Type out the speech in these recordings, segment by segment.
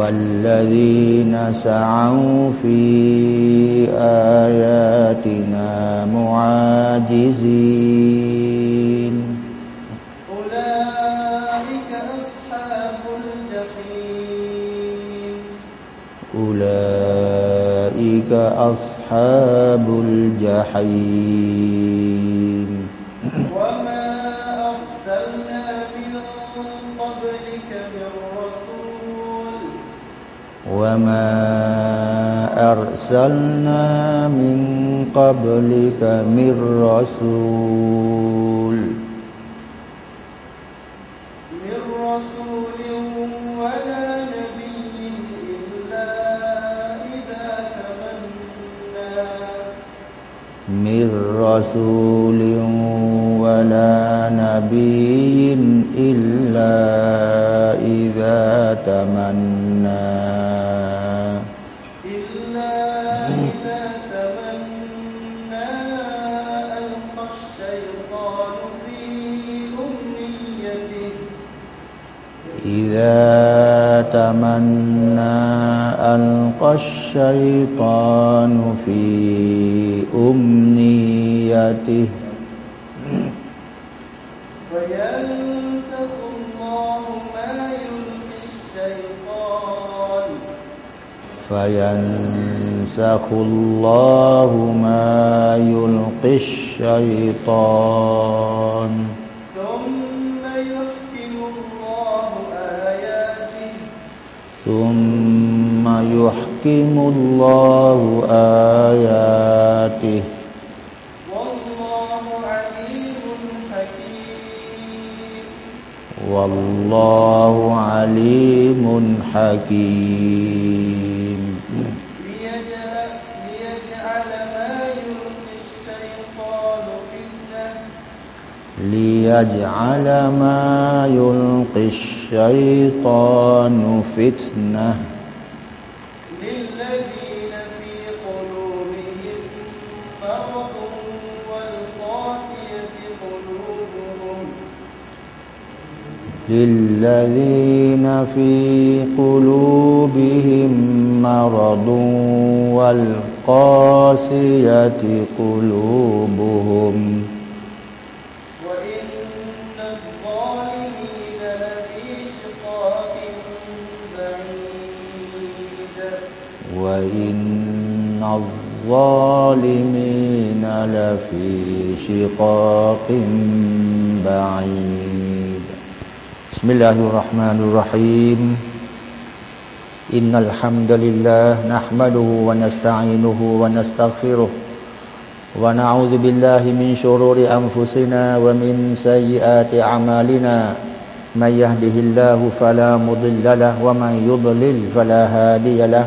والذين سعوا في آياتنا معاجزين. أولئك أصحاب الجحيم. أولئك أصحاب الجحيم. وما أرسلنا من قبلك من رسول من رسول ولا نبي إلا إذا تمنى. إذا تمنى ألقى الشيطان في أمنيته. فينسخ الله ما يلقي الشيطان. فينسخ الله ما يلقي الشيطان. ثم يحكم الله آياته. والله عليم حكيم. والله عليم حكيم ليجعل ما يلقي الشيطان فتنة ليجعل ما يلقي الشيطان فتنة. للذين في قلوبهم مرض والقاسية قلوبهم. للذين في قلوبهم مرض والقاسية قلوبهم. وإن الظالمين لفي شقاق بعيد. بسم الله الرحمن الرحيم. إن الحمد لله نحمده ونستعينه ونستغفره ونعوذ بالله من شرور أنفسنا ومن سيئات أعمالنا. من يهده الله فلا مضل له ومن يضلل فلا هادي له.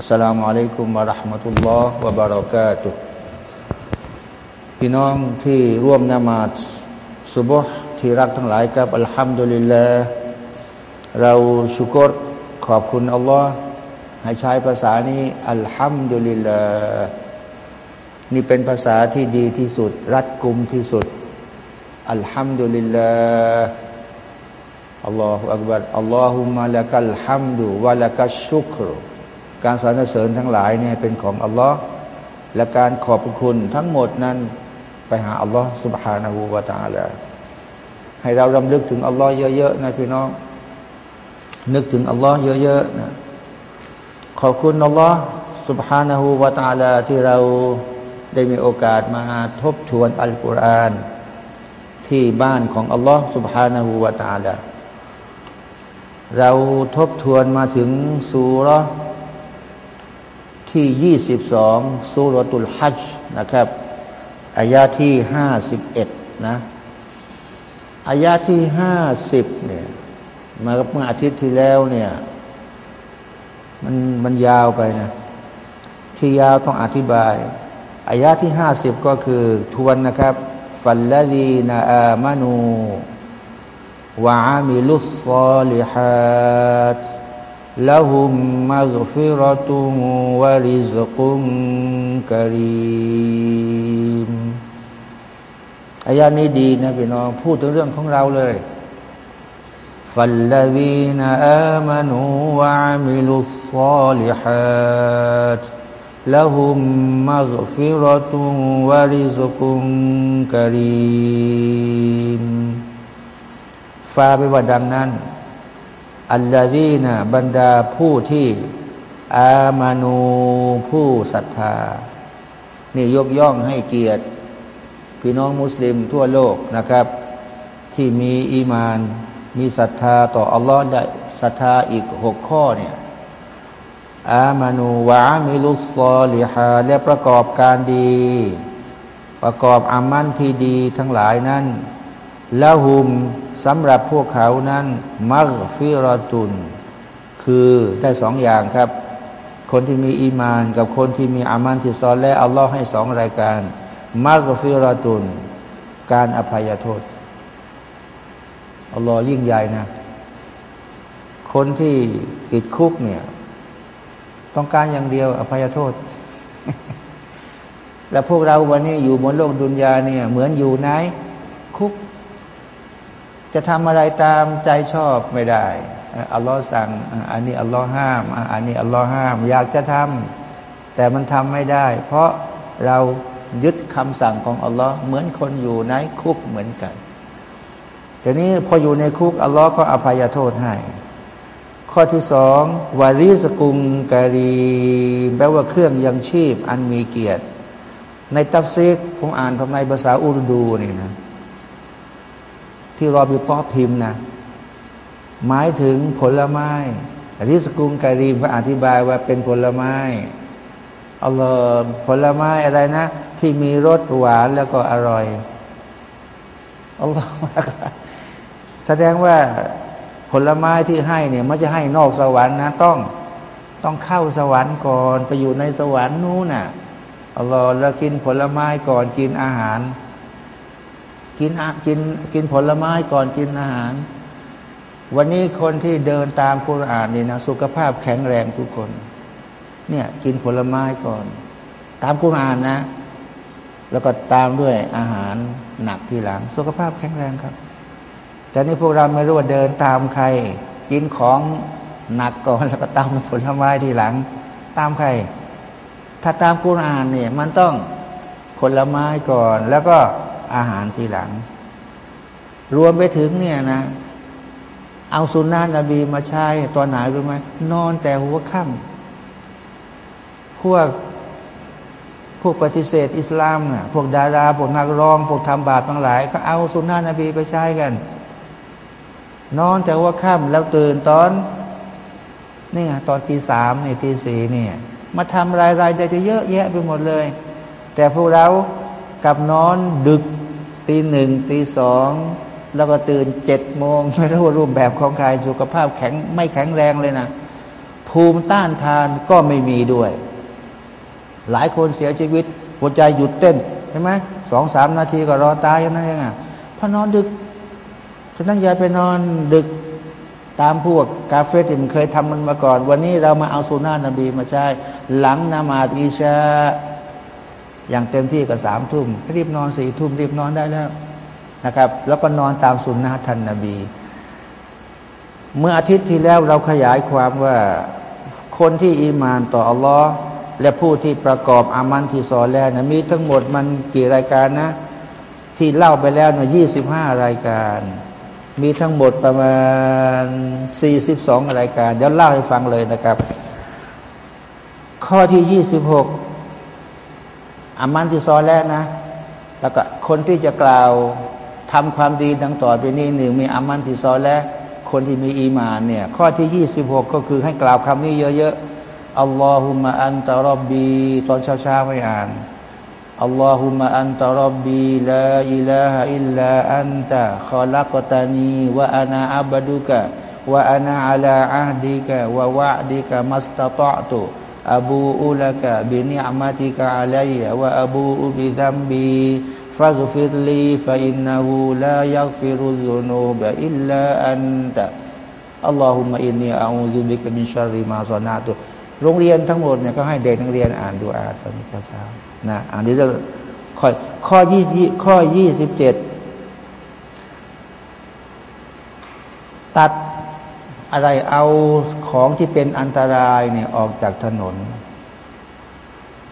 อัสสลามุอะลัยกุมวะราะห์มะตุลลอฮ์วะบารอกาตุพี่น้องที่ร่วมนมาศสุบฮ์ที่รักทั้งหลายครับอัลฮัมดุลิลลาห์เราชุกรขอบคุณอัลลอฮ์ให้ใช้ภาษานี้อัลฮัมดุลิลลาห์นี่เป็นภาษาที่ดีที่สุด รัดกุมที่สุดอัลฮัมดุลิลลาห์อัลลอฮฺอักบัรอัลลอฮุมะละกัลฮัมดุวะละกัชชุกร การสรรเสริญทั้งหลายเนี่ยเป็นของอัลลอฮ์และการขอบคุณทั้งหมดนั้นไปหาอัลลอฮ์สุบฮานาหูวาตาละให้เรารำลึกถึงอัลลอฮ์เยอะๆนะพี่น้อง นึกถึงอัลลอฮ์เยอะๆนะขอบคุณอัลลอฮ์สุบฮานาหูวาตาละที่เรา ได้มีโอกาสมาทบทวนอัลกุรอานที่บ้านของอัลลอฮ์ سبحانه และ تعالى เราทบทวนมาถึงสุร ที่ยี่สิบสองสุรตุลฮัจนะครับอายาที่ห้าสิบเอ็ดนะอายาที่ห้าสิบเนี่ยมาเมื่ออาทิตย์ที่แล้วเนี่ยมันมันยาวไปนะ ที่ยาวต้องอธิบายอายาที่ห้าสิบก็คือทวนนะครับฟัลลดีนาอามานูวะอามิลุสซาลิฮัด لهم مغفرة ورزق كريم อายานี้ดีนะพี่น้องพูดถึงเรื่องของเราเลย فالذين آمنوا وعملوا الصالحات لهم مغفرة ورزق كريم ฟาไปว่าดังนั้น อัลลอฮีนะบรรดาผู้ที่อามานูผู้ศรัทธา นี่ยกย่องให้เกียรติ พี่น้องมุสลิมทั่วโลกนะครับ ที่มีอีมาน มีศรัทธาต่ออัลลอฮ์ได้ศรัทธาอีกหกข้อเนี่ยอามานูวะมิลุสซอลิฮาและประกอบการดี ประกอบอามันที่ดีทั้งหลายนั้นละหุม สำหรับพวกเขานั้นมักฟิรตุน คือได้สองอย่างครับ คนที่มีอีมาน กับคนที่มีอามันที่ซอนและอัลลอฮ์ให้สองรายการมักฟิรตุน การอภัยโทษอัลลอฮ์ยิ่งใหญ่นะ คนที่ติดคุกเนี่ย ต้องการอย่างเดียว อภัยโทษ และพวกเราวันนี้อยู่บนโลกดุนยาเนี่ย เหมือนอยู่ในคุก จะทำอะไรตามใจชอบไม่ได้อัลลอฮ์สั่งอันนี้อัลลอฮ์ห้ามอันนี้อัลลอฮ์ห้าม อยากจะทำแต่มันทำไม่ได้ เพราะเรายึดคำสั่งของอัลลอฮ์เหมือนคนอยู่ในคุกเหมือนกันทีนี้พออยู่ในคุกอัลลอฮ์ก็อภัยโทษให้ ข้อที่สองวาริสกุงการีแปลว่าเครื่องยังชีพอันมีเกียรติ ในตัฟซีกผมอ่านทำในภาษาอุรดูนี่นะ ที่รอบิตอพิมพ์นะหมายถึงผลไม้ริสกุงกรีมอธิบายว่าเป็นผลไม้อัลลอฮ์ผลไม้อะไรนะ ที่มีรสหวานแล้วก็อร่อยอัลลอฮ์แสดงว่าผลไม้ที่ให้เนี่ยมันจะให้นอกสวรรค์นะต้องต้องเข้าสวรรค์ก่อน ไปอยู่ในสวรรค์นู้นน่ะอัลลอฮ์แล้วกินผลไม้ก่อนกินอาหาร กินกินกินผลไม้ก่อนกินอาหาร วันนี้คนที่เดินตามคุรานนี่นะสุขภาพแข็งแรงทุกคน เนี่ยกินผลไม้ก่อน ตามคุรานนะ แล้วก็ตามด้วยอาหารหนักทีหลัง สุขภาพแข็งแรงครับ แต่นี่พวกเราไม่รู้ว่าเดินตามใคร กินของหนักก่อนแล้วก็ตามผลไม้ทีหลัง ตามใคร ถ้าตามคุรานเนี่ยมันต้องผลไม้ก่อนแล้วก็ อาหารทีหลัง รวมไปถึงเนี่ยนะ เอาสุนนะนบีมาใช้ตอนไหนรู้ไหมนอนแต่หัวค่ำพวกพวกปฏิเสธอิสลามน่ะพวกดารา พวกนักร้อง พวกทำบาปทั้งหลาย ก็เอาสุนนะนบีไปใช้กัน นอนแต่หัวค่ำแล้วตื่นตอนนี่ไงตอนตีสามนี่ตีสี่เนี่ยมาทำรายรายได้จะเยอะแยะไปหมดเลย แต่พวกเรากับนอนดึก ตีหนึ่งตีสองแล้วก็ตื่นเจ็ดโมงไม่รู้รูปแบบของใครสุขภาพแข็งไม่แข็งแรงเลยนะ ภูมิต้านทานก็ไม่มีด้วย หลายคนเสียชีวิต หัวใจหยุดเต้นใช่ไหมสองสามนาทีก็รอตายนั่นเองอะพอนอนดึกฉะนั้นอย่าไปนอนดึกตามพวกกาเฟที่มันเคยทำมันมาก่อน วันนี้เรามาเอาสุนานะนบีมาใช้หลังนามาดอิชา อย่างเต็มที่ก็สามทุ่มรีบนอนสี่ทุ่มรีบนอนได้แล้วนะครับ แล้วก็นอนตามสุนนะทันนบี เมื่ออาทิตย์ที่แล้วเราขยายความว่าคนที่อีมานต่ออัลลอฮ์และผู้ที่ประกอบอามันที่สอแล้วนะมีทั้งหมดมันกี่รายการนะ ที่เล่าไปแล้วนะยี่สิบห้ารายการ มีทั้งหมดประมาณสี่สิบสองรายการ เดี๋ยวเล่าให้ฟังเลยนะครับ ข้อที่ยี่สิบหก อามันที่ซอแล้วนะ แล้วก็คนที่จะกล่าวทำความดีดังต่อไปนี้หนึ่งมีอามันที่ซอและคนที่มีอีมานเนี่ย ข้อที่ยี่สิบหกก็คือให้กล่าวคำนี้เยอะๆอัลลอฮุมะอันตะรบบีตอนเช้าๆไม่อ่านอัลลอฮุมะอันตะรบบีลาอิลาฮะอิลลาอันตะขอลักตานีวะอานาอับดุกะوأنا على عهدك ووعدك ما استطعت أبوء لك بنعمتك علي وأبوء بذنبي فاغفر لي فإنه لا يغفر الذنوب إلا أنت اللهم إني أعوذ بك من شر ما صنعتโรงเรียนทั้งหมดเนี่ยก็ให้เด็กนักเรียนอ่านดูอาตอนเช้าๆนะอ่านนี้จะข้อข้อยี่ข้อยี่สิบเจ็ดตัด อะไรเอาของที่เป็นอันตรายเนี่ยออกจากถนน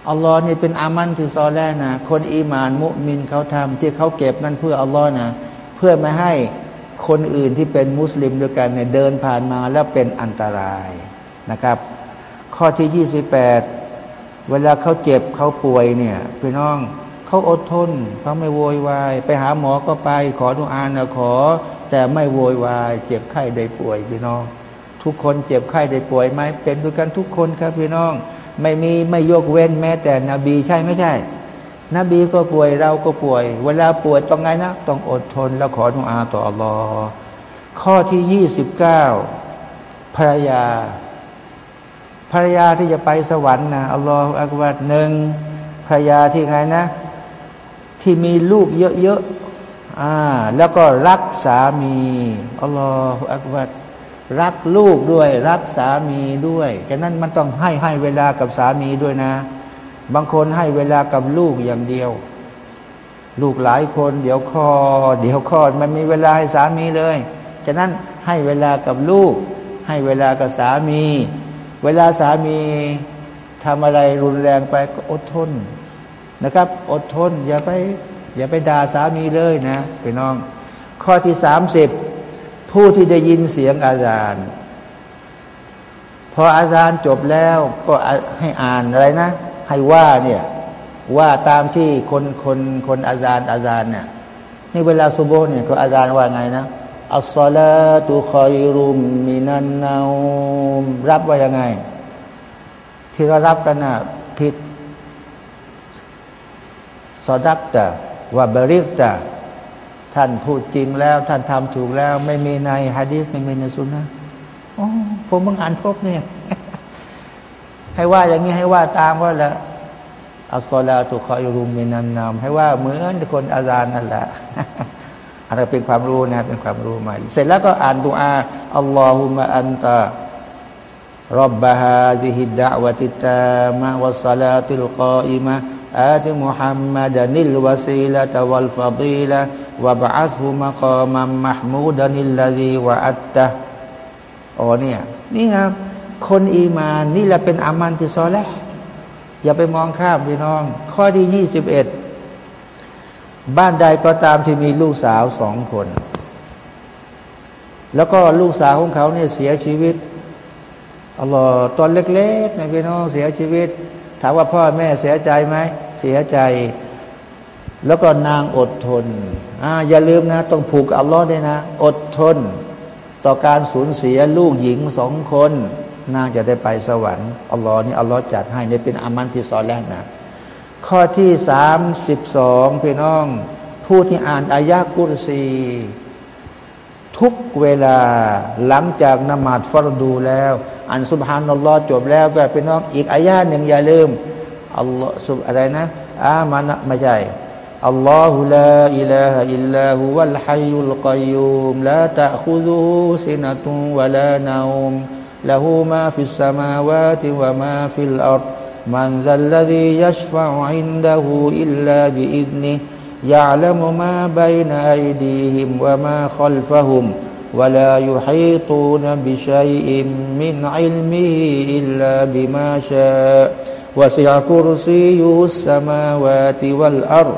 อัลลอฮ์นี่เป็นอามันที่ซอแรกนะคนอีมานมุมินเขาทำที่เขาเก็บนั่นเพื่ออัลลอฮ์นะเพื่อไม่ให้คนอื่นที่เป็นมุสลิมด้วยกันเนี่ยเดินผ่านมาแล้วเป็นอันตรายนะครับ ข้อที่ยี่สิบแปดเวลาเขาเจ็บเขาป่วยเนี่ยพี่น้อง เขาอดทนเขาไม่โวยวาย ไปหาหมอก็ไป ขอทุอานะขอ แต่ไม่โวยวาย เจ็บไข้ได้ป่วยพี่น้อง ทุกคนเจ็บไข้ได้ป่วยไหมเป็นด้วยกันทุกคนครับพี่น้อง ไม่มีไม่ยกเว้นแม้แต่นบีใช่ไม่ใช่ นบีก็ป่วยเราก็ป่วย เวลาป่วยต้องไงนะ ต้องอดทนแล้วขอทุอาต่ออัลลอฮ์ข้อที่ยี่สิบเก้าภรรยา ภรรยาที่จะไปสวรรค์นะอัลลอฮฺอักบัดหนึ่งภรรยาที่ไงนะ ที่มีลูกเยอะๆอ่าแล้วก็รักสามีอัลลอฮฺอักบัดรักลูกด้วย รักสามีด้วยฉะนั้นมันต้องให้ให้เวลากับสามีด้วยนะ บางคนให้เวลากับลูกอย่างเดียว ลูกหลายคน เดี๋ยวคอเดี๋ยวคอมันมีเวลาให้สามีเลยฉะนั้นให้เวลากับลูก ให้เวลากับสามี เวลาสามีทำอะไรรุนแรงไปก็อดทน นะครับ อดทน อย่าไป อย่าไปด่าสามีเลยนะไปน้อง ข้อที่สามสิบผู้ที่ได้ยินเสียงอาจารย์ พออาจารย์จบแล้วก็ให้อ่านอะไรนะ ให้ว่าเนี่ยว่าตามที่คนคนคนอาจารย์อาจารย์เนี่ยนี่เวลาสุโบเนี่ยก็อาจารย์ว่าไงนะอัสซาลาตุคอยรุมมินันนารับว่ายังไง ที่เรารับกันนะผิด สอดักตะว่าบริกตะท่านพูดจริงแล้ว ท่านทำถูกแล้ว ไม่มีในฮะดีษไม่มีในสุนนะโอ้ผมเพิ่งอ่านพบเนี่ย ให้ว่าอย่างนี้ให้ว่าตามว่าละอัลกอลาตุคอยรุมมินันนามให้ว่าเหมือนคนอาจารย์นั่นแหละอันนี้เป็นความรู้นะเป็นความรู้ใหม่ เสร็จแล้วก็อ่านดูอาอัลลอฮุมะอันตะรับบะฮาดิฮิดดะวะติตามะวัสสลาติลกออิมะ آت محمدا الوسيلة والفضيلة وابعثه مقاما محمودا الذي وعدته อ๋อเนี่ยนี่ครับคนอีมานนี่แหละเป็นอามันที่ซอแล้วอย่าไปมองข้ามพี่น้อง ข้อที่ยี่สิบเอ็ดบ้านใดก็ตามที่มีลูกสาวสองคน แล้วก็ลูกสาวของเขาเนี่ยเสียชีวิตอัลลอฮ์ตอนเล็กๆนะพี่น้องเสียชีวิต ถามว่าพ่อแม่เสียใจไหมเสียใจ แล้วก็นางอดทนอ่าอย่าลืมนะ ต้องผูกอัลลอฮ์ด้วยนะ อดทน ต่อการสูญเสียลูกหญิงสองคน นางจะได้ไปสวรรค์อัลลอฮ์นี่อัลลอฮ์จัดให้นี่เป็นอามันที่สอนแรกนะ ข้อที่สามสิบสองพี่น้อง ผู้ที่อ่านอายะกุรซีทุกเวลาหลังจากนมาดฟรดูแล้ว อ่านสุบฮานัลลอฮ์จบแล้วก็พี่น้องอีกอายาหนึ่งอย่าลืมอัลลอฮ์สุบอะไรนะอามานะไม่ใช่อัลลอฮุลาอิลาฮอิลลาฮุวัลฮัยุลกัยุมลาตะคุซูซินะตุولا نوم له ما في السماوات وما في الأرض من ذا الذي يشفع عنده إلا بإذنه يعلم ما بين أيديهم وما خلفهم ولا يحيطون بشيء من علمه إلا بما شاء وسع كرسيه السماوات والأرض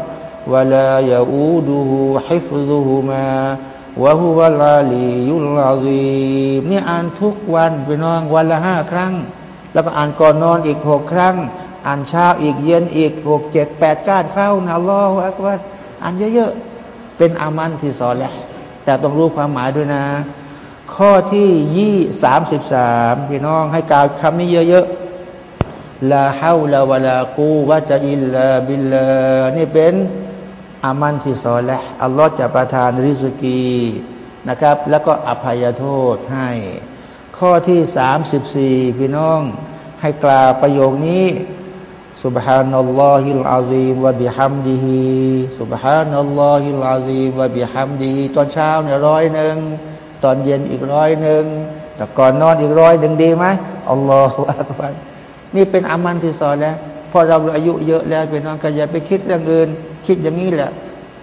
ولا يؤوده حفظهما وهو العلي العظيم นี่อ่านทุกวันไปนอนวันละห้าครั้ง แล้วก็อ่านก่อนนอนอีกหกครั้ง อ่านเช้าอีกเย็นอีกหกเจ็ดแปดก้านเข้านะอัลลอฮฺอักบัรอ่านเยอะๆ เป็นอามันที่สอนแหละ แต่ต้องรู้ความหมายด้วยนะ ข้อที่ยี่สามสิบสามพี่น้องให้กล่าวคำนี้เยอะๆลาฮาวลาวลากูวะจะอิลลาบิลลานี่เป็นอามันที่สอนแหละอัลลอฮฺจะประทานริสกีนะครับ แล้วก็อภัยโทษให้ ข้อที่สามสิบสี่พี่น้องให้กล่าวประโยคนี้ سبحان الله العظيم وبحمده سبحان الله العظيم وبحمده ตอนเช้าเนี่ยร้อยหนึ่งตอนเย็นอีกร้อยหนึ่งแต่ก่อนนอนอีกร้อยหนึ่งดีไหมอัลลอฮฺอักบัรนี่เป็นอามันที่สอนแล้วพอเราอายุเยอะแล้วเป็นน้องก็อย่าไปคิดเรื่องอื่นคิดอย่างนี้แหละ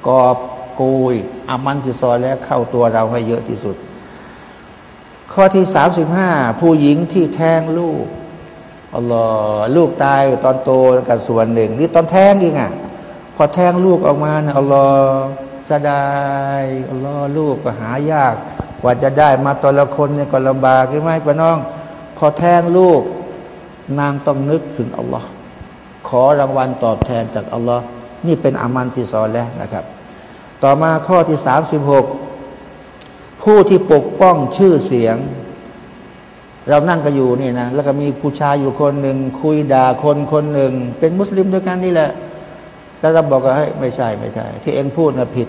กอบกุยอามันที่สอนแล้วเข้าตัวเราให้เยอะที่สุด ข้อที่สามสิบห้าผู้หญิงที่แทงลูก อัลลอฮ์ลูกตายตอนโตกันส่วนหนึ่งนี่ตอนแท้งอีกอะ พอแท้งลูกออกมานะอัลลอฮ์จะได้อัลลอฮ์ลูกก็หายาก กว่าจะได้มาตอนละคนเนี่ยก็ลำบากใช่ไหมพี่น้อง พอแท้งลูก นางต้องนึกถึงอัลลอฮ์ขอรางวัลตอบแทนจากอัลลอฮ์นี่เป็นอามันที่สอนแล้วนะครับ ต่อมาข้อที่สามสิบหกผู้ที่ปกป้องชื่อเสียง เรานั่งกันอยู่นี่นะแล้วก็มีผู้ชายอยู่คนหนึ่งคุยด่าคนคนหนึ่ง เป็นมุสลิมด้วยกันนี่แหละ แล้วเราบอกว่าให้ไม่ใช่ไม่ใช่ ที่เองพูดนะผิด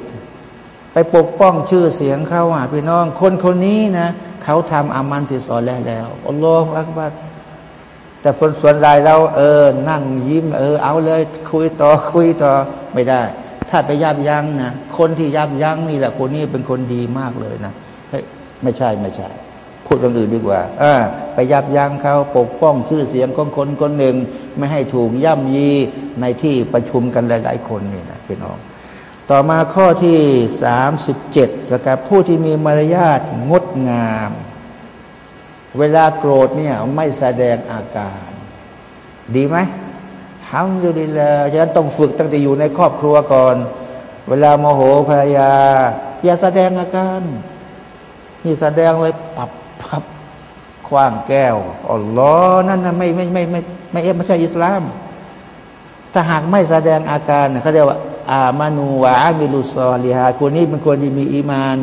ไปปกป้องชื่อเสียงเขาอะพี่น้อง คนคนนี้นะเขาทำอามันติสอนแล้วแล้วอัลลอฮฺอักบัรแต่คนส่วนรายเราเออ นั่งยิ้ม เออ เอาเลย คุยต่อคุยต่อไม่ได้ ถ้าไปยับยั้งนะคนที่ยับยั้งนี่แหละคนนี้เป็นคนดีมากเลยนะเฮ้ยไม่ใช่ไม่ใช่ พูดเรื่องอื่นดีกว่าอ่าไปยับยั้งเขาปกป้องชื่อเสียงของคนคนหนึ่ง ไม่ให้ถูกย่ำยีในที่ประชุมกันหลาย ๆ คนนี่นะพี่น้อง ต่อมาข้อที่สามสิบเจ็ดกับผู้ที่มีมารยาทงดงาม เวลาโกรธเนี่ยไม่แสดงอาการ ดีไหมทำอยู่ดีเลยฉะนั้นต้องฝึกตั้งแต่อยู่ในครอบครัวก่อน เวลาโมโหภรรยา อย่าแสดงอาการนี่แสดงเลยปับปับ คว้างแก้วอ๋อล้อนั่นนะไม่ไม่ไม่ไม่ไม่เอไม่ใช่อิสลาม ถ้าหากไม่แสดงอาการเขาเรียกว่า อามานูวะอามิลุซอลิฮาคนนี้เป็นคนที่มีอีมาน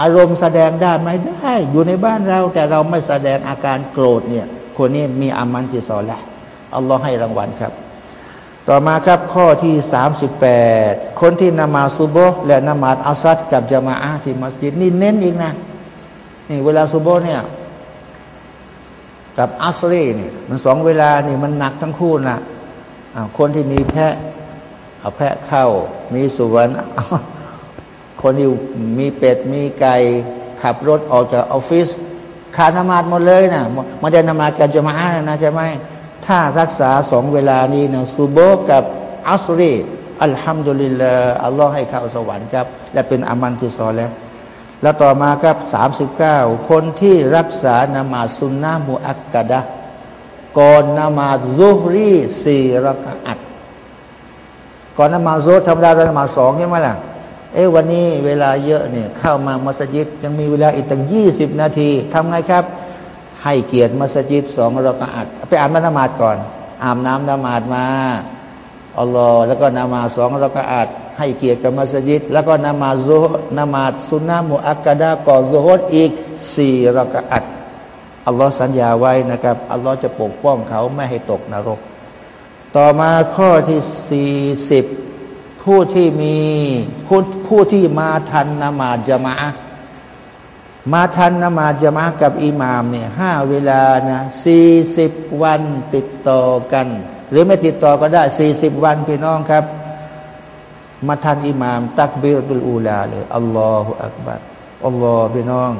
อารมณ์แสดงได้ไหมได้ อยู่ในบ้านเรา แต่เราไม่แสดงอาการโกรธเนี่ย คนนี้มีอามันจิซอละอัลลอฮ์ให้รางวัลครับ ต่อมาครับข้อที่สามสิบแปดคนที่นมาซุโบและนมาอัซัดกับจามาอาที่มัสยิดนี่เน้นอีกนะนี่เวลาซุโบเนี่ย กับอัสรีนี่มันสองเวลานี่มันหนักทั้งคู่นะคนที่มีแพะเอาแพะเข้า มีสุวนคนที่มีเป็ดมีไก่ขับรถออกจากออฟฟิศขาดนมาดหมดเลยนะมันจะนมาดกันจะมาอานะใช่ไหมถ้ารักษาสองเวลานี้นะซูโบกับอัสรีอัลฮัมดุลิลลาอัลลอฮ์ให้เข้าสวรรค์ครับ และเป็นอามันที่ซอแล้ว แล้วต่อมาครับสามสิบเก้าคนที่รักษานามาสุนนะมุอักกะดะก่อนนามาซุฮรีสี่รักอัดก่อนนามาซุธรรมดานามาสองใช่ไหมล่ะเอ้วันนี้เวลาเยอะเนี่ยเข้ามามัสยิดยังมีเวลาอีกตั้งยี่สิบนาทีทำไงครับ ให้เกียรติมัสยิดสองรักอัดไปอ่านมานามาดก่อนอาบน้ำนามาดมาอัลลอฮ์แล้วก็นามาสองรักอัด ให้เกียรติกับมัสยิด แล้วก็นามาโซนามาสุนนะมุอักกะดาก่อนโซฮดอีกสี่รักอัดอัลลอฮ์สัญญาไว้นะครับอัลลอฮ์จะปกป้องเขาไม่ให้ตกนรก ต่อมาข้อที่สี่สิบผู้ที่มีผู้ผู้ที่มาทันนามาจมามาทันนามาจมากับอิหมามเนี่ยห้าเวลานะสี่สิบวันติดต่อกัน หรือไม่ติดต่อก็ได้สี่สิบวันพี่น้องครับ มาทันอิหมาม ตักเบิรตุลอูลาเลยอัลลอฮฺอักบัรอัลลอฮฺพี่น้อง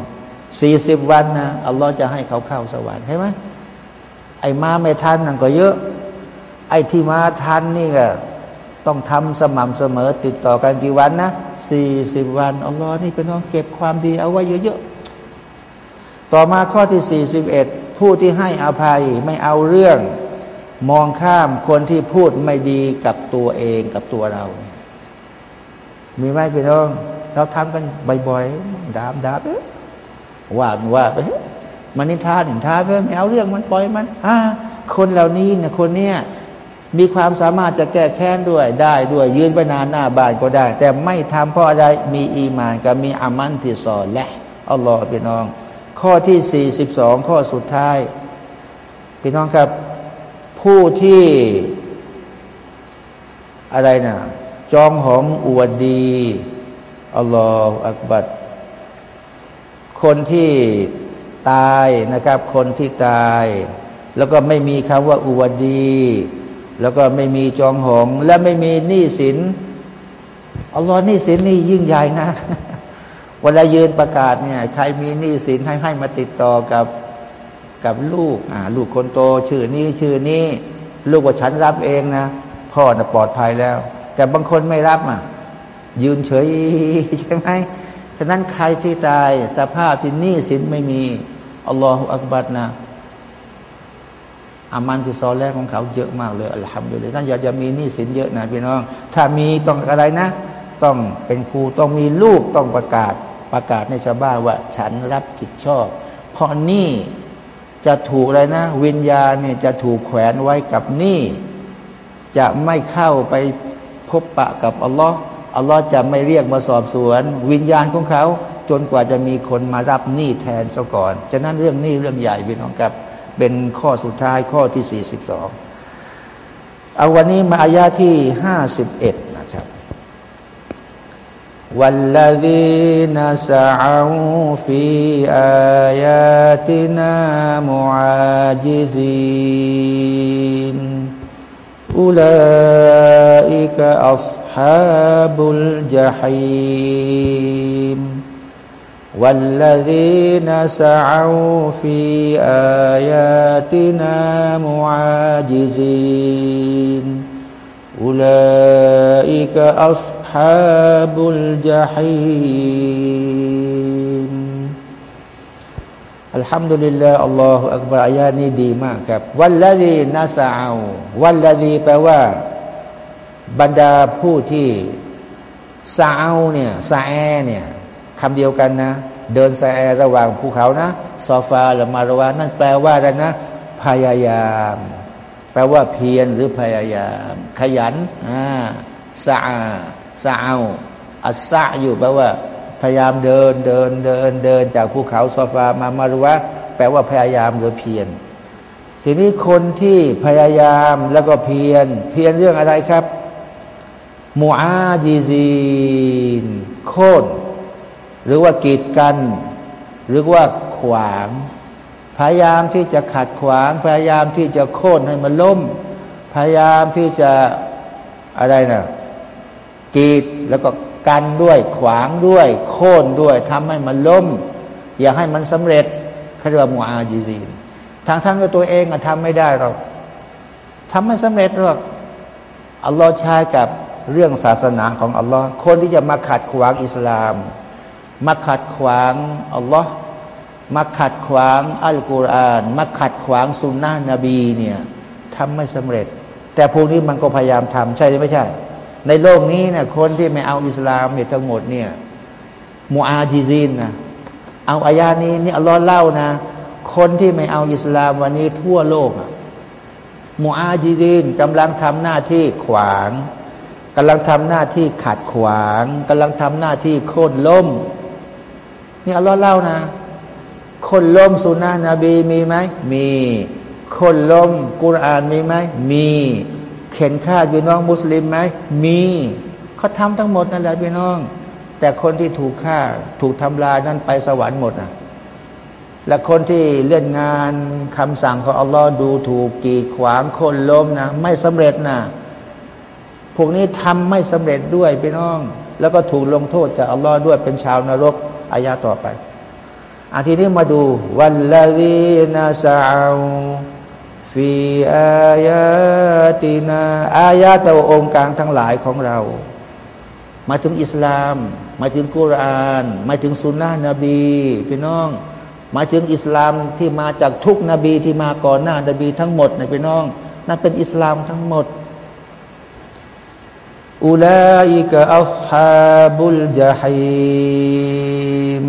สี่สิบวันนะอัลลอฮฺจะให้เขาเข้าสวรรค์ใช่ไหมไอ้มาไม่ทันนั่นก็เยอะ ไอ้ที่มาทันนี่ก็ต้องทำสม่ำเสมอ ติดต่อกันกี่วันนะสี่สิบวันอัลลอฮฺนี่เป็นน้องเก็บความดีเอาไว้เยอะๆต่อมาข้อที่สี่สิบเอ็ดผู้ที่ให้อภัยไม่เอาเรื่อง มองข้ามคนที่พูดไม่ดีกับตัวเองกับตัวเรา มีไหมพี่น้อง เราทำกันบ่อยๆดาบดาบว่าว่าไปมันนินทาหนินทาไปไม่เอาเรื่องมันปล่อยมันอ่าคนเหล่านี้เนี่ยคนเนี้ยมีความสามารถจะแก้แค้นด้วยได้ด้วยยืนไปนานหน้าบ้านก็ได้ แต่ไม่ทำเพราะอะไรมีอีมานกับมีอามันที่สอนและอัลลอฮฺพี่น้อง ข้อที่สี่สิบสองข้อสุดท้าย พี่น้องครับ ผู้ที่อะไรนะ จองหองอวดดีอัลลอฮฺอักบัดคนที่ตายนะครับ คนที่ตาย แล้วก็ไม่มีคำว่าอวดดี แล้วก็ไม่มีจองหอง และไม่มีหนี้สินอัลลอฮ์หนี้สินนี่ยิ่งใหญ่นะเวลายืนประกาศเนี่ย ใครมีหนี้สินให้ให้มาติดต่อกับกับลูกอ่าลูกคนโต ชื่อนี้ชื่อนี้ ลูกว่าฉันรับเองนะ พ่อน่ะปลอดภัยแล้ว แต่บางคนไม่รับอะ ยืนเฉยใช่ไหมฉะนั้นใครที่ตายสภาพที่หนี่สินไม่มีอัลลอฮฺอักบัดนะอามันที่ซอแรกของเขาเยอะมากเลยอัลฮัมดุลิลลาห์ท่านอยากจะมีหนี้สินเยอะนะพี่น้อง ถ้ามีต้องอะไรนะ ต้องเป็นครูต้องมีลูกต้องประกาศประกาศในชาวบ้านว่า ฉันรับผิดชอบ เพราะหนี่จะถูกอะไรนะ วิญญาณเนี่ยจะถูกแขวนไว้กับหนี่จะไม่เข้าไป พบปะกับอัลลอฮ์อัลลอฮ์จะไม่เรียกมาสอบสวน วิญญาณของเขา จนกว่าจะมีคนมารับหนี้แทนซะก่อนฉะนั้นเรื่องหนี้เรื่องใหญ่พี่น้องครับ เป็นข้อสุดท้ายข้อที่สี่สิบสองเอาวันนี้มาอายาที่ห้าสิบเอ็ดนะครับ والذين سعوا في آياتنا معاجزين أولئك أصحاب الجحيم والذين سعوا في آياتنا معاجزين أولئك أصحاب الجحيم อัลฮัมดุลิลลาห์อัลลอฮฺอักบารอายานี้ดีมากครับ วันละดีนาซาเอาวันละดีแปลว่า บรรดาผู้ที่ซาเอาเนี่ยซาแอเนี่ยคำเดียวกันนะ เดินซาแอระหว่างภูเขานะซอฟาหรือมารวานั่นแปลว่าอะไรนะ พยายาม แปลว่าเพียรหรือพยายาม ขยันอ่าซาซาเอาอัสซะอยู่แปลว่า พยายามเดินเดินเดินเดินจากภูเขาโซฟามามารุวะแปลว่าพยายามหรือเพียรทีนี้คนที่พยายามแล้วก็เพียรเพียรเรื่องอะไรครับมูอาจีซีนโค่นหรือว่ากีดกัน หรือว่าขวาง พยายามที่จะขัดขวาง พยายามที่จะโค่นให้มันล้ม พยายามที่จะอะไรนะกีดแล้วก็ กันด้วยขวางด้วย โค่นด้วยทำให้มันล้ม อย่าให้มันสำเร็จเขาเรียกว่ามูอาจีซีนทางทั้งตัวเองอะทำไม่ได้หรอกทำไม่สำเร็จหรอกอัลลอฮ์ใช้กับเรื่องศาสนาของอัลลอฮ์คนที่จะมาขัดขวางอิสลาม มาขัดขวางอัลลอฮ์มาขัดขวางอัลกุรอาน มาขัดขวางสุนนะนบีเนี่ยทำไม่สำเร็จ แต่พวกนี้มันก็พยายามทำใช่หรือไม่ใช่ ในโลกนี้เนี่ยคนที่ไม่เอาอิสลามเนี่ยทั้งหมดเนี่ยมูอาจิซินนะเอาอายานี้นี่อัลลอฮ์เล่านะ คนที่ไม่เอาอิสลามวันนี้ทั่วโลกมูอาจิซินกำลังทำหน้าที่ขวางกำลังทำหน้าที่ขัดขวางกำลังทำหน้าที่โค่นล้มนี่อัลลอฮ์เล่านะคนล้มสุนานะบีมีไหมมี คนล้มกุรอานมีไหมมี ข็นฆ่าพี่น้องมุสลิมไหมมีเขาทำทั้งหมดนั่นแหละพี่น้อง แต่คนที่ถูกฆ่าถูกทำลายนั้นไปสวรรค์หมดนะและคนที่เล่นงานคำสั่งของอัลลอฮ์ดูถูกกีดขวางคนล้มนะไม่สำเร็จนะพวกนี้ทำไม่สำเร็จด้วยพี่น้อง แล้วก็ถูกลงโทษจากอัลลอฮ์ด้วยเป็นชาวนรกอายาต่อไปอาทีนี้มาดูวันละวีนาซา ฟีอายาตินาอายาตัวองค์กลารทั้งหลายของเรามาถึงอิสลามมาถึงกุรานมาถึงสุนนะนบีพี่น้องมาถึงอิสลามที่มาจากทุกนบีที่มาก่อนหน้านบีทั้งหมดนะพี่น้องนั่นเป็นอิสลามทั้งหมดอุลัยกะอัลฮาบุลจาฮิม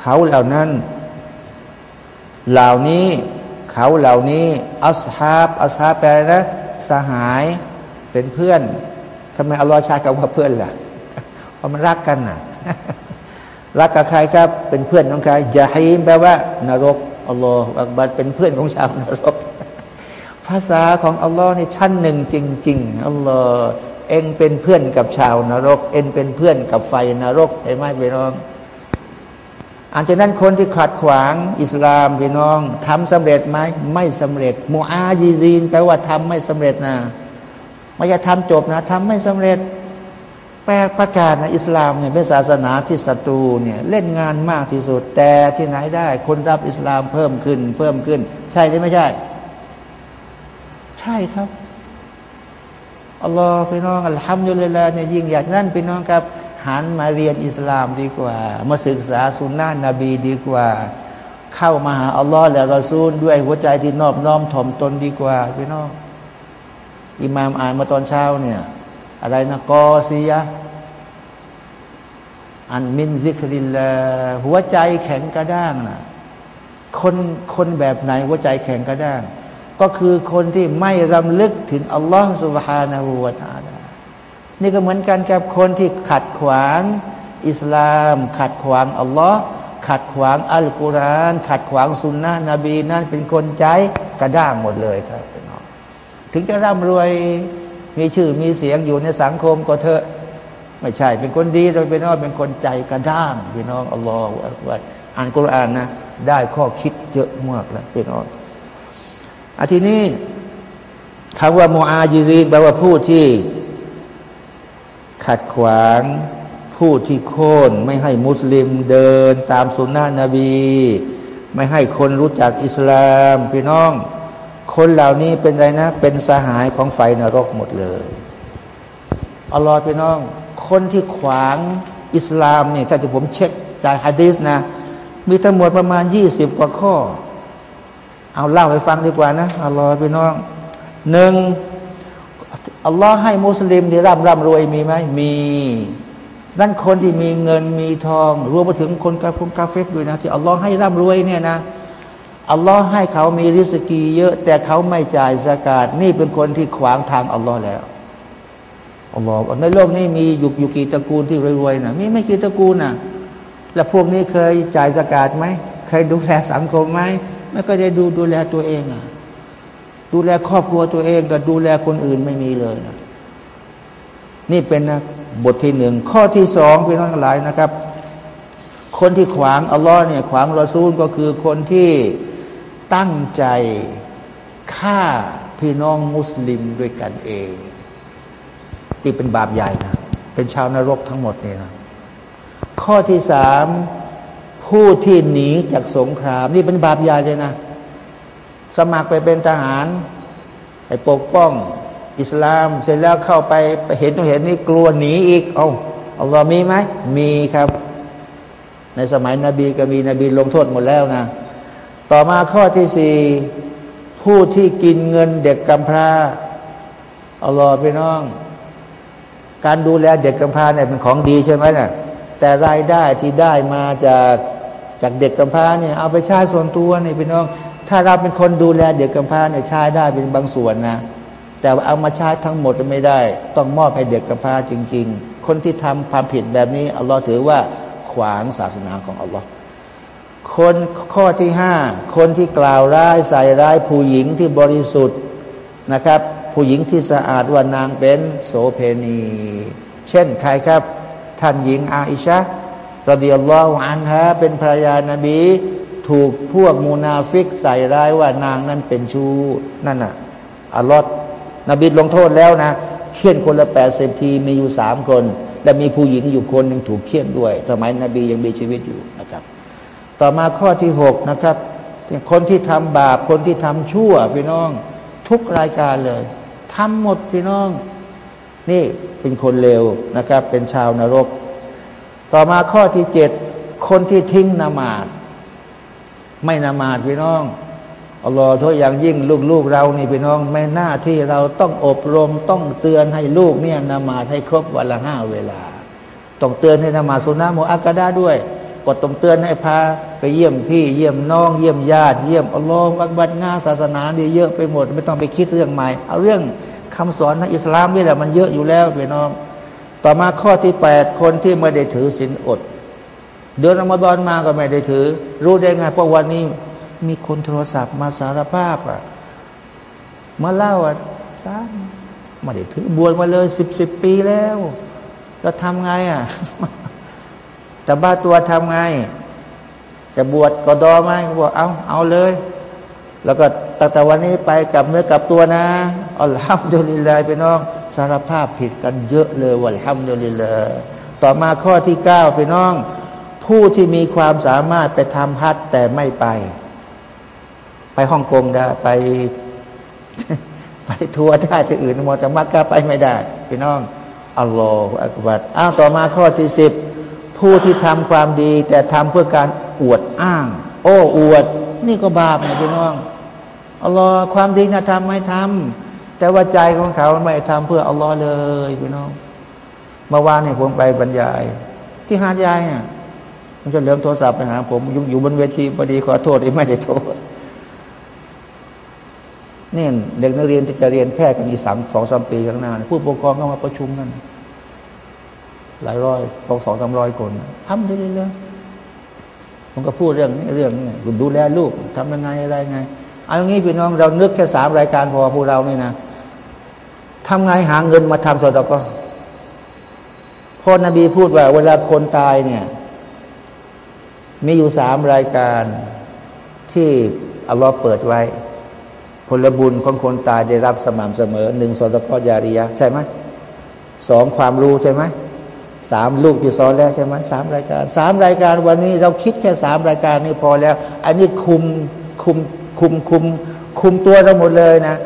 เขาเหล่านั้น เหล่านี้ เขาเหล่านี้อัสฮาบอัสฮาบแปลนะสหายเป็นเพื่อนทำไมอัลลอฮ์ใช้คำว่าเพื่อนล่ะเพราะมันรักกันน่ะ รักกับใครครับเป็นเพื่อนของใครยาฮีมแปลว่านรกอัลลอฮ์อักบัดเป็นเพื่อนของชาวนรก ภาษาของอัลลอฮ์นี่ชั้นหนึ่งจริง ๆอัลลอฮ์เองเป็นเพื่อนกับชาวนรก เองเป็นเพื่อนกับไฟนรกเห็นไหมพี่น้อง อันจากนั้นคนที่ขัดขวางอิสลามพี่น้องทำสำเร็จไหมไม่สำเร็จมูอาจีซีนแปลว่าทำไม่สำเร็จนะไม่ใช่ทำจบนะทำไม่สำเร็จ แปลประกาศนะอิสลามเนี่ยเป็นศาสนาที่ศัตรูเนี่ยเล่นงานมากที่สุด แต่ที่ไหนได้ คนรับอิสลามเพิ่มขึ้น เพิ่มขึ้น ใช่หรือไม่ใช่ ใช่ครับอัลลอฮ์พี่น้องอัลฮัมดุลิลลาห์เนี่ยยิ่งใหญ่นั่นพี่น้องครับ หันมาเรียนอิสลามดีกว่า มาศึกษาสุนนะนบีดีกว่า เข้ามาหาอัลลอฮ์และรอซูลด้วยหัวใจที่นอบน้อมถ่อมตนดีกว่าพี่น้องอิมามอ่านมาตอนเช้าเนี่ย อะไรนะกอซียะอันมินซิกริลลหัวใจแข็งกระด้างนะคนคนแบบไหนหัวใจแข็งกระด้าง ก็คือคนที่ไม่รำลึกถึงอัลลอฮ์สุบฮานาหูวาตาลา นี่ก็เหมือนกันกับคนที่ขัดขวาง อิสลาม ขัดขวางอัลลอฮ์ขัดขวางอัลกุรอานขัดขวางสุนนะนบีนั่นเป็นคนใจกระด้างหมดเลยครับพี่น้องถึงจะร่ำรวยมีชื่อมีเสียงอยู่ในสังคมก็เถอะไม่ใช่ เป็นคนดีโดยเป็นน้องเป็นคนใจกระด้างพี่น้องอัลลอฮฺว่าอ่านกุรอานนะได้ข้อคิดเยอะมากแล้วพี่น้องอาทีนี้คำว่าโมอาจีรีแปลว่าผู้ที่ ขัดขวางผู้ที่โค่นไม่ให้มุสลิมเดินตามสุนนะนบี ไม่ให้คนรู้จักอิสลามพี่น้อง คนเหล่านี้เป็นไรนะ เป็นสหายของไฟนรกหมดเลยอัลลอฮ์พี่น้อง คนที่ขวางอิสลามเนี่ยถ้าที่ผมเช็คจากฮะดีสนะ มีทั้งหมดประมาณยี่สิบกว่าข้อ เอาเล่าให้ฟังดีกว่านะอัลลอฮ์พี่น้องหนึ่ง อัลลอฮ์ให้มุสลิมที่ร่ำร่ำรวยมีไหมมีนั่นคนที่มีเงินมีทอง รวมไปถึงคนกาฟงกาเฟกด้วยนะที่อัลลอฮ์ให้ร่ำรวยเนี่ยนะอัลลอฮ์ให้เขามีริสกีเยอะ แต่เขาไม่จ่ายสกาดนี่เป็นคนที่ขวางทางอัลลอฮ์แล้วอัลลอฮ์ในโลกนี้มีอยู่อยู่กี่ตระกูลที่รวยๆนะมีไม่กี่ตระกูลนะแล้วพวกนี้เคยจ่ายสกาดไหมเคยดูแลสังคมไหมไม่ก็ได้ดูดูแลตัวเองอะ ดูแลครอบครัวตัวเองกับดูแลคนอื่นไม่มีเลยนะนี่เป็นนะบทที่หนึ่งข้อที่สองพี่น้องหลายนะครับ คนที่ขวางอัลลอฮ์เนี่ยขวางรอซูลก็คือคนที่ตั้งใจฆ่าพี่น้องมุสลิมด้วยกันเองที่เป็นบาปใหญ่นะเป็นชาวนรกทั้งหมดนี่นะข้อที่สามผู้ที่หนีจากสงคราม นี่เป็นบาปใหญ่เลยนะ สมัครไปเป็นทหารไปปกป้อง อิสลามเสร็จแล้วเข้าไปไปเห็นตรงเห็นนี่กลัวหนีอีก เอาเอัลลอมีไหมมีครับ ในสมัยนบีก็มีนบีลงโทษหมดแล้วนะ ต่อมาข้อที่สี่ผู้ที่กินเงินเด็กกำพร้าเอัลอพี่น้อง การดูแลเด็กกำพร้าเนี่ยเป็นของดีใช่ไหมนะ่ะแต่รายได้ที่ได้มาจากจากเด็กกำพร้าเนี่ยเอาไปใช้ส่วนตัวนี่พี่น้อง ถ้าเราเป็นคนดูแลเด็กกำพร้าเนี่ยใช้ได้เป็นบางส่วนนะ แต่ว่าเอามาใช้ทั้งหมดไม่ได้ ต้องมอบให้เด็กกำพร้าจริง ๆ คนที่ทำความผิดแบบนี้อัลลอฮ์ถือว่าขวางศาสนาของอัลลอฮ์คนข้อที่ห้าคนที่กล่าวร้ายใส่ร้ายผู้หญิงที่บริสุทธิ์นะครับ ผู้หญิงที่สะอาดว่านางเป็นโสเพณี เช่นใครครับ ท่านหญิงอาอิชะرضي الله عنهاเป็นภรรยานาบี ถูกพวกมูนาฟิกใส่ร้ายว่านางนั้นเป็นชู้นั่นน่ะอัลลอฮ์นบีลงโทษแล้วนะเฆี่ยนคนละแปดสิบทีมีอยู่สามคนและมีผู้หญิงอยู่คนหนึ่งถูกเฆี่ยนด้วย สมัยนบียังมีชีวิตอยู่นะครับ ต่อมาข้อที่หกนะครับ คนที่ทำบาปคนที่ทำชั่วพี่น้อง ทุกรายการเลยทำหมดพี่น้อง นี่เป็นคนเลวนะครับ เป็นชาวนรก ต่อมาข้อที่เจ็ดคนที่ทิ้งนามาด ไม่นามาดพี่น้องอัลลอฮ์ทุกอย่างยิ่งลูกๆเรานี่พี่น้องไม่หน้าที่เราต้องอบรมต้องเตือนให้ลูกเนี่ยนามาดให้ครบวันละห้าเวลา ต้องเตือนให้นามาสุนาโมอักกะดาด้วยก็ต้องเตือนให้พาไปเยี่ยมพี่ เยี่ยมน้อง เยี่ยมญาติ เยี่ยมอัลลอฮ์วักบัดงานศาสนาดีเยอะไปหมด ไม่ต้องไปคิดเรื่องใหม่ เอาเรื่องคำสอนในอิสลามนี่แหละมันเยอะอยู่แล้วพี่น้อง ต่อมาข้อที่แปดคนที่ไม่ได้ถือศีลอด เดือนอมฎอนมาก็ไม่ได้ถือ รู้ได้ไงเพราะวันนี้มีคนโทรศัพท์มาสารภาพอะมาเล่าอะจ้าไม่ได้ถือบวชมาเลยสิบสิบปีแล้วจะทำไงอะแต่บ้าตัวทำไง จะบวชก็ดอไหมบอกเอาเอาเลย แล้วก็ตั้งแต่วันนี้ไปกลับเนื้อกลับตัวนะอัลฮัมดุลิลลาห์พี่น้องสารภาพผิดกันเยอะเลยวัลฮัมดุลิลลาห์ต่อมาข้อที่เก้าพี่น้อง ผู้ที่มีความสามารถไปทำฮัทแต่ไม่ไป ไปฮ่องกงได้ไป ไปทัวร์ได้ที่อื่นมอจะมักก็ไปไม่ได้พี่น้องอัลลอฮฺอักบัดอ้าวต่อมาข้อที่สิบผู้ที่ทำความดี แต่ทำเพื่อการอวดอ้าง โอ้อวด นี่ก็บาปนะพี่น้องอัลลอฮ์ความดีนะทำไม่ทำแต่ว่าใจของเขาไม่ทำเพื่ออัลลอฮ์เลยพี่น้องเมื่อวานนี่ผมไปบรรยาย ที่หาดใหญ่เนี่ย มันจะเริ่มโทรศัพท์ไปหาผมอยู่อยู่บนเวทีพอดีขอโทษที่ไม่ได้โทษนี่เด็กนักเรียนจะเรียนแพทย์กันอีกสามสองสามปีข้างหน้าผู้ปกครองก็มาประชุมกันหลายร้อยสองสองสามร้อยคนทำได้เลยผมก็พูดเรื่องนี้เรื่องนี้คุณดูแลลูกทำยังไงอะไรไงเอาอย่างนี้พี่น้องเรานึกแค่สามรายการพอพวกเราเนี่ยนะทำไงหาเงินมาทำสดก็พ่อนบีพูดว่า เวลาคนตายเนี่ย มีอยู่สามรายการที่อัลลอฮ์เปิดไว้ ผลบุญของคนตายได้รับสม่ำเสมอหนึ่งสอดก็ยาริยะใช่ไหมสองความรู้ใช่ไหมสามลูกที่สอนแล้วใช่ไหมสามรายการสามรายการวันนี้เราคิดแค่สามรายการนี้พอแล้ว อันนี้คุมคุมคุมคุมคุมตัวเราหมดเลยนะ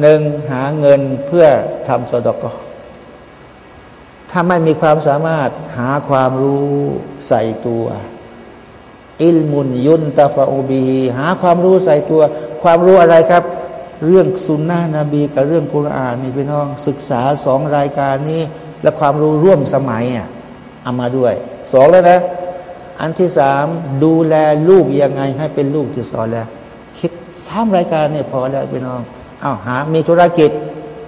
หนึ่งหาเงินเพื่อทำสอดกถ้าไม่มีความสามารถหาความรู้ใส่ตัว อิลมุนยุนตาฟาอูบีหาความรู้ใส่ตัว ความรู้อะไรครับ เรื่องสุนนะนบีกับเรื่องกุรอานนี่พี่น้องศึกษาสองรายการนี้ และความรู้ร่วมสมัยอะเอามาด้วยสองแล้วนะอันที่สามดูแลลูกยังไงให้เป็นลูกที่สอนแล้วคิดสามรายการเนี่ยพอแล้วพี่น้องอา้าวหา มีธุรกิจ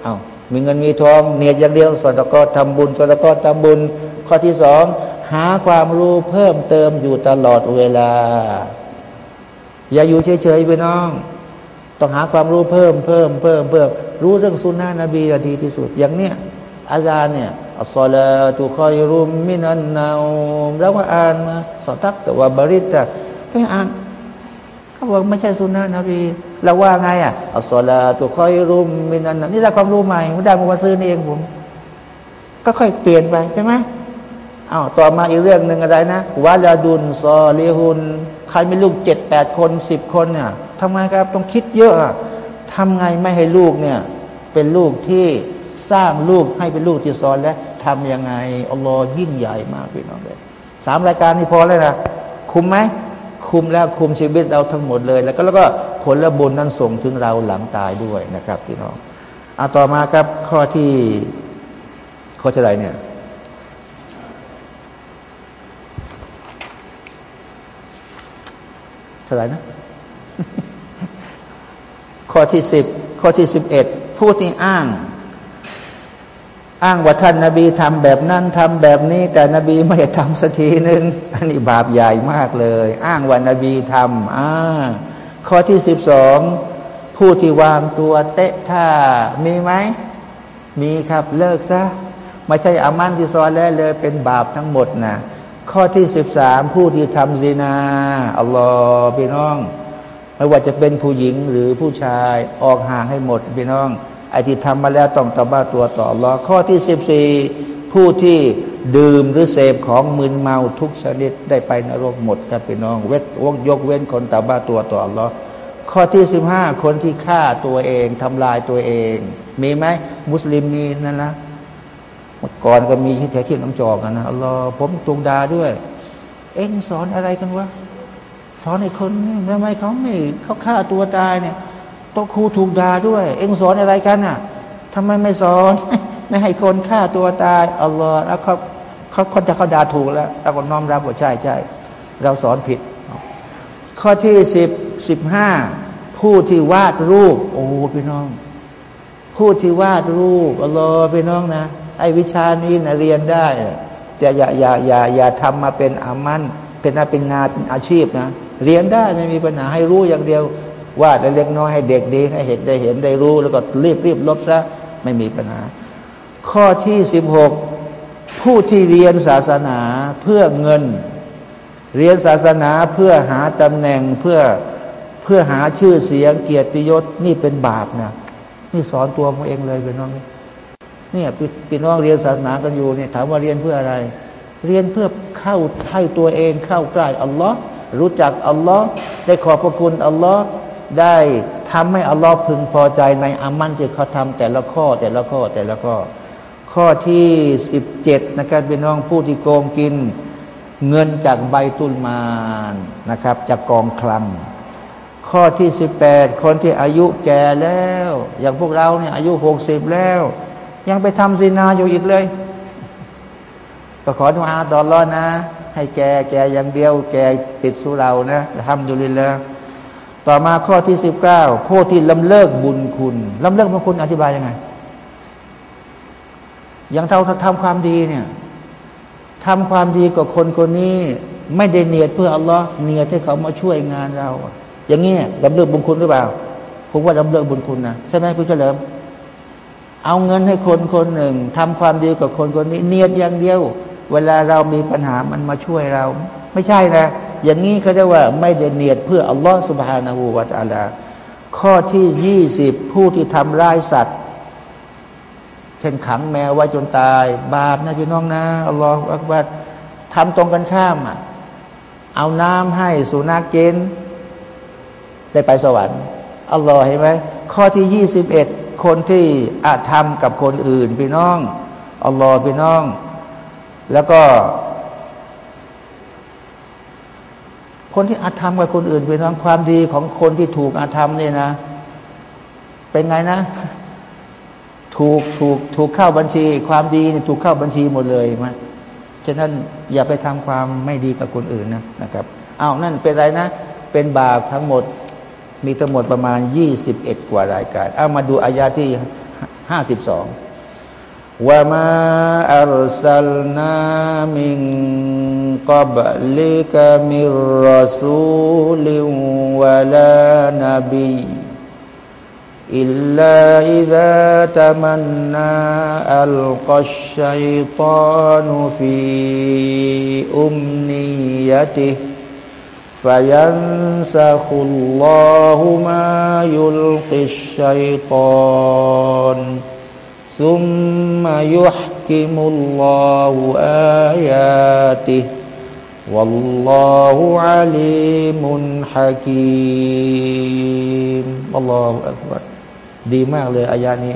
อา้าวมีเงินมีทองเนียดอย่างเดียวส่วนตะกอทำบุญส่วนตะกอทำบุญ ข้อที่สอง หาความรู้เพิ่มเติมอยู่ตลอดเวลา อย่าอยู่เฉยๆพี่น้อง ต้องหาความรู้เพิ่มเพิ่มเพิ่มเพิ่มรู้เรื่องสุนนะนบีดีที่สุด อย่างเนี้ยอาจารย์เนี่ยอัสลาตุคอยรุมมินันนาแล้วก็อ่านมาสอตักแต่ว่าบริตะไม่อ่านเขาบอกไม่ใช่สุนนะนบีเราว่าไงอะอัสลาตุคอยรุมมินันนานี่ได้ความรู้ใหม่ไม่ได้มาซื้อนี่เองผมก็ค่อยเปลี่ยนไปใช่ไหม อ้าวต่อมาอีกเรื่องหนึ่งอะไรนะวาลาดุนซอลีฮุนใครมีลูกเจ็ดแปดคนสิบคนเนี่ยทำไงครับต้องคิดเยอะทำไงไม่ให้ลูกเนี่ยเป็นลูกที่สร้างลูกให้เป็นลูกที่ซอนและทำยังไงอัลลอฮ์ยิ่งใหญ่มากพี่น้องเลยสามรายการนี้พอเลยนะคุมไหมคุมแล้วคุมชีวิตเราทั้งหมดเลย แล้วก็แล้วก็ผลบุญนั้นส่งถึงเราหลังตายด้วยนะครับพี่น้องเอาต่อมาครับข้อที่ข้อที่ไรเนี่ย ท่าไหร่นะข้อที่สิบข้อที่สิบเอ็ดผู้ที่อ้าง อ้างว่าท่านนาบีทำแบบนั้นทำแบบนี้ แต่นบีไม่ทำสักทีหนึ่งอันนี้บาปใหญ่มากเลย อ้างว่านบีทำอ่าข้อที่สิบสองผู้ที่วางตัวเตะท่ามีไหมมีครับเลิกซะไม่ใช่อามันที่ซอนแล้วเลยเป็นบาปทั้งหมดนะ ข้อที่สิบสามผู้ที่ทำซีนาอัลลอฮ์พี่น้อง ไม่ว่าจะเป็นผู้หญิงหรือผู้ชายออกห่างให้หมดพี่น้องไอ้ที่ทำมาแล้วต้องตบ้าตัวต่ออัลลอฮ์ข้อที่สิบสี่ผู้ที่ดื่มหรือเสพของมึนเมาทุกชนิดได้ไปนรกหมดครับพี่น้องเวทวกยกเว้นคนตบ้าตัวต่ออัลลอฮ์ข้อที่สิบห้าคนที่ฆ่าตัวเองทำลายตัวเอง มีไหมมุสลิมมีนั่นนะ ก่อนก็มีที่แถวเที่ยงน้ำจอกนะอัลลอฮ์ผมตุงดาด้วย เอ็งสอนอะไรกันวะสอนไอ้คนนี่ทำไมเขาไม่เขาฆ่าตัวตายเนี่ยต้องครูถูกด่าด้วย เอ็งสอนอะไรกันอะทำไมไม่สอนไม่ให้คนฆ่าตัวตายอัลลอฮ์แล้วเขาเขาคนจะเขาด่าถูกแล้วเราก็น้อมรับว่าใช่ใช่เราสอนผิด ข้อที่สิบสิบห้าผู้ที่วาดรูป โอ้พี่น้อง ผู้ที่วาดรูปอัลลอฮ์พี่น้องนะ ไอ้วิชานี้นะเรียนได้แต่อย่าอย่าอย่าอย่าทำมาเป็นอามันเป็นเป็นงานเป็นอาชีพนะ เรียนได้ไม่มีปัญหาให้รู้อย่างเดียววาดเล็กน้อยให้เด็กดีให้เห็นได้เห็นได้รู้ แล้วก็รีบรีบลบซะไม่มีปัญหา ข้อที่สิบหกผู้ที่เรียนศาสนาเพื่อเงิน เรียนศาสนาเพื่อหาตำแหน่งเพื่อเพื่อหาชื่อเสียงเกียรติยศนี่เป็นบาปนะนี่สอนตัวผมเองเลยเป็นน้อง เนี่ยพี่น้องเรียนศาสนากันอยู่เนี่ยถามว่าเรียนเพื่ออะไร เรียนเพื่อเข้าให้ตัวเองเข้าใกล้อัลลอฮ์รู้จักอัลลอฮ์ได้ขอบพระคุณอัลลอฮ์ได้ทำให้อัลลอฮ์พึงพอใจในอามันที่เขาทำแต่ละข้อแต่ละข้อแต่ละข้อ ข้อที่สิบเจ็ดนะครับเป็นน้องผู้ที่โกงกิน เงินจากใบตุลมานนะครับจากกองคลัง ข้อที่สิบแปดคนที่อายุแก่แล้ว อย่างพวกเราเนี่ยอายุหกสิบแล้ว ยังไปทำซีนาอยู่อีกเลย ก็ขอทุอาตอนรอดนะ ให้แกแกอย่างเดียว แกติดสุเรานะทำอยู่ลินแล้วต่อมาข้อที่สิบเก้าผู้ที่ลำเลิกบุญคุณลำเลิกบุญคุณอธิบายยังไงอย่างเราทำความดีเนี่ยทำความดีกับคนคนนี้ ไม่ได้เนียดเพื่ออัลลอฮ์เนียดให้เขามาช่วยงานเรา อย่างนี้ลำเลิกบุญคุณหรือเปล่าผมว่าลำเลิกบุญคุณนะใช่ไหมคุณเฉลิม เอาเงินให้คนคนหนึ่งทำความดีกับคนคนนี้ เนียดอย่างเดียว เวลาเรามีปัญหามันมาช่วยเรา ไม่ใช่นะ อย่างนี้เขาเรียกว่าไม่ได้เนียดเพื่ออัลลอฮ์سبحانه وتعالىข้อที่ยี่สิบผู้ที่ทำร้ายสัตว์เช่นขังแมวไว้จนตาย บาปนะพี่น้องนะอัลลอฮฺอักบัดทำตรงกันข้ามอะเอาน้ำให้สุนัขกินได้ไปสวรรค์อัลลอฮ์เห็นไหมข้อที่ยี่สิบเอ็ด คนที่อาธรรมกับคนอื่นพี่น้องอัลลอฮ์พี่น้อง แล้วก็ คนที่อาธรรมกับคนอื่นเป็นความดีของคนที่ถูกอาธรรมเนี่ยนะ เป็นไงนะ ถูกถูกถูกเข้าบัญชี ความดีถูกเข้าบัญชีหมดเลยมาฉะนั้นอย่าไปทำความไม่ดีกับคนอื่นนะนะครับเอานั่นเป็นไรนะ เป็นบาปทั้งหมด มีทั้งหมดประมาณ 21 กว่ารายการ เอามาดูอายาที่ 52ว่ามาอัลสลนามิงกับลิกามิรอสูลิวะลานบีอิลลาอิดะตะมันนาอัลกัชชัยตานุฟีอุมนียติห์ فينسخ الله ما يلقي الشيطان ثم يحكم الله آياته والله عليم حكيم الله أكبر ดีมากเลยอายานี้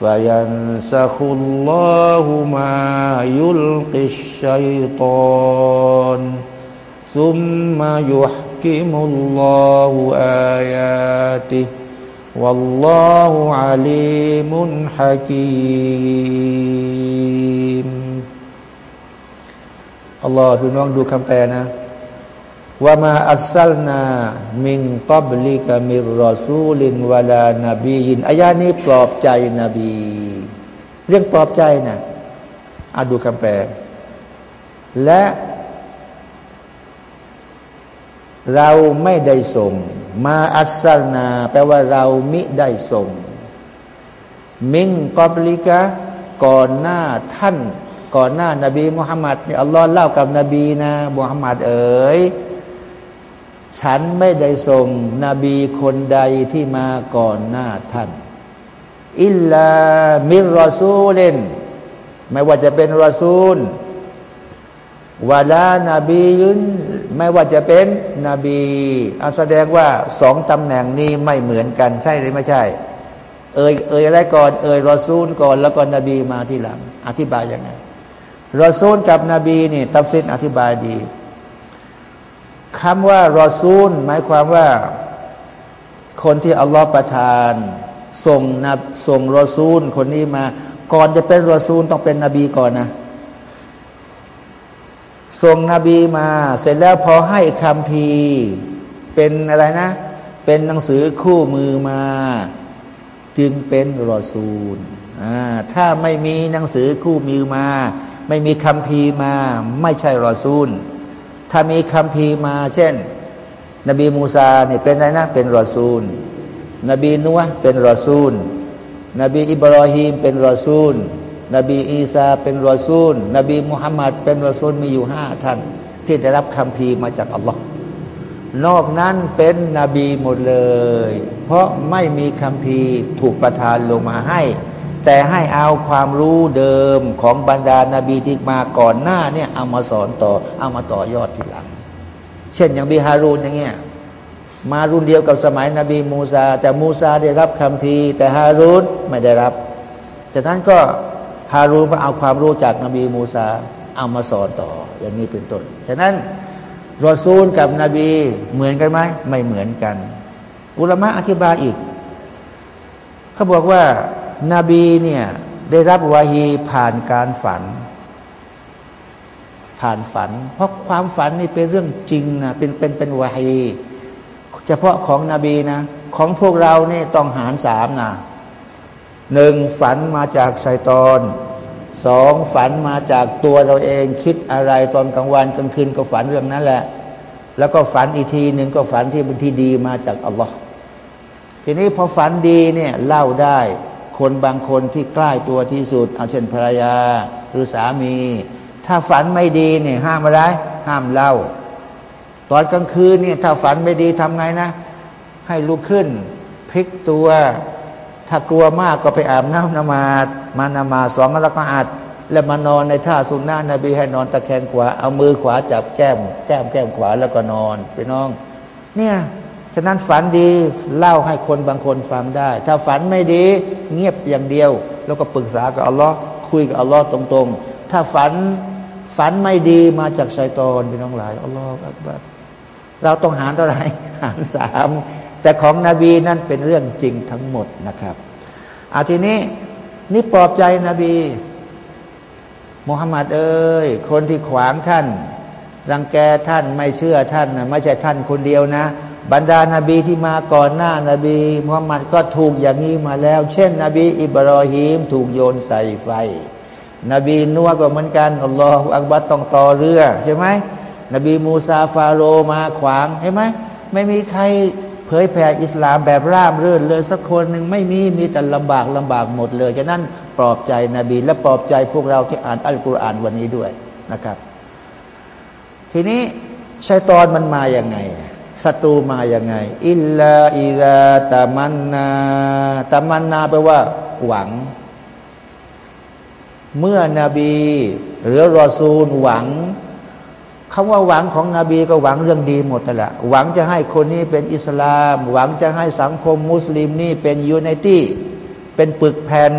فينسخ الله ما يلقي الشيطان ثم يحكم الله آياته والله عليم حكيم อัลลอฮ์ดูน้องดูคำแปลนะ ว่ามาอัลซัลนามิงกับลิกามิรอซูลินวาลานาบียินอายานี้ปลอบใจนบี เรื่องปลอบใจนะอาดูคำแปล และเราไม่ได้ส่ง มาอัลซัลนา แปลว่าเรามิได้ส่ง มิงกอบลิกะก่อนหน้าท่าน ก่อนหน้านาบีมุฮัมมัดเนี่ยอัลลอฮ์เล่ากับนบีนะมุฮัมมัดเอ๋ย ฉันไม่ได้ส่งนบีคนใดที่มาก่อนหน้าท่าน อิลลามิรอซูเลนไม่ว่าจะเป็นรอซูลวาลานาบียุนไม่ว่าจะเป็นนบีอาแสดงว่าสองตำแหน่งนี้ไม่เหมือนกันใช่หรือไม่ใช่ เอ่ยเอ่ยอะไรก่อนเอ่ยรอซูลก่อนแล้วก็นบีมาทีหลัง อธิบายยังไงรอซูลกับนบีนี่ตัฟซิดอธิบายดี คำว่ารอซูล หมายความว่า คนที่อัลลอฮฺประทาน ส่งนบส่งรอซูล คนนี้มา ก่อนจะเป็นรอซูลต้องเป็นนบีก่อนนะส่งนบีมา เสร็จแล้วพอให้คำพีเป็นอะไรนะ เป็นหนังสือคู่มือมา จึงเป็นรอซูลถ้าไม่มีหนังสือคู่มือมา ไม่มีคำพีมา ไม่ใช่รอซูล ถ้ามีคำพีมา เช่น นบีมูซาเนี่ยเป็นอะไรนะเป็นรอซูล นบีนัวเป็นรอซูล นบีอิบรอฮีมเป็นรอซูล นบีอีสาเป็นรอซูล นบีมุฮัมมัดเป็นรอซูลมีอยู่ห้าท่าน ที่ได้รับคำพีมาจากอัลลอฮ์นอกนั้นเป็นนบีหมดเลย เพราะไม่มีคำพีถูกประทานลงมาให้ แต่ให้เอาความรู้เดิมของบรรดานาบีที่มาก่อนหน้าเนี่ยเอามาสอนต่อ เอามาต่อยอดทีหลัง เช่นอย่างบีฮารูนอย่างเงี้ยมารุ่นเดียวกับสมัยนบีมูซา แต่มูซาได้รับคำพีแต่ฮารูนไม่ได้รับจากนั้นก็ฮารูนก็เอาความรู้จากนบีมูซาเอามาสอนต่อ อย่างนี้เป็นต้นฉะนั้นรอซูลกับนบีเหมือนกันไหมไม่เหมือนกัน อุลามะอธิบายอีก เขาบอกว่า นบีเนี่ยได้รับวาฮีผ่านการฝัน ผ่านฝัน เพราะความฝันนี่เป็นเรื่องจริงนะเป็นเป็นเป็นวาฮีเฉพาะของนบีนะ ของพวกเราเนี่ยต้องหารสามนะหนึ่งฝันมาจากชัยตอนสองฝันมาจากตัวเราเองคิดอะไรตอนกลางวันกลางคืนก็ฝันเรื่องนั้นแหละ แล้วก็ฝันอีกทีหนึ่งก็ฝันที่เป็นที่ดีมาจากอัลลอฮ์ทีนี้พอฝันดีเนี่ยเล่าได้ คนบางคนที่ใกล้ตัวที่สุด เอาเช่นภรรยาหรือสามี ถ้าฝันไม่ดีเนี่ยห้ามอะไร ห้ามเล่า ตอนกลางคืนเนี่ยถ้าฝันไม่ดีทำไงนะ ให้ลุกขึ้นพลิกตัว ถ้ากลัวมากก็ไปอาบน้ำนมาดมานามาสองแล้วก็อาดแล้วมานอนในท่าสุนนะนบีให้นอนตะแคงขวา เอามือขวาจับแก้ม แก้มแก้มขวาแล้วก็นอนไปน้อง เนี่ย ฉะนั้นฝันดีเล่าให้คนบางคนฟังได้ ถ้าฝันไม่ดี เงียบอย่างเดียว แล้วก็ปรึกษากับอัลลอฮ์คุยกับอัลลอฮ์ตรงๆ ถ้าฝันฝันไม่ดีมาจากชัยตอนพี่น้องหลายอัลลอฮ์แบบเราต้องหารเท่าไหร่หารสามแต่ของนบีนั่นเป็นเรื่องจริงทั้งหมดนะครับอาทีนี้นี่ปลอบใจนบีมุฮัมมัดเอ้ยคนที่ขวางท่าน รังแกท่านไม่เชื่อท่านนะไม่ใช่ท่านคนเดียวนะ บรรดานาบีที่มาก่อนหน้านาบีมุฮัมมัดก็ถูกอย่างนี้มาแล้ว เช่น นบี อิบรอฮีมถูกโยนใส่ไฟ นบีนัวก็เหมือนกันอัลลอฮฺอักบัตต้องต่อเรือใช่ไหมนบีมูซาฟาโรมาขวางใช่ไหมไม่มีใครเผยแผ่อิสลามแบบราบรื่นเลยสักคนหนึ่งไม่มีมีแต่ลำบากลำบากหมดเลยฉะนั้นปลอบใจนบี และปลอบใจพวกเราที่อ่านอัลกุรอานวันนี้ด้วยนะครับ ทีนี้ชัยตอนมันมาอย่างไง ศัตรูมาอย่างไง อิลลาอิลาตามันนาตามันนาแปลว่าหวัง เมื่อนบี หรือรอซูลหวังคำว่าหวังของนบีก็หวังเรื่องดีหมดแหละหวังจะให้คนนี้เป็นอิสลาม หวังจะให้สังคมมุสลิมนี่เป็นยูไนตี้เป็นปึกแผ่น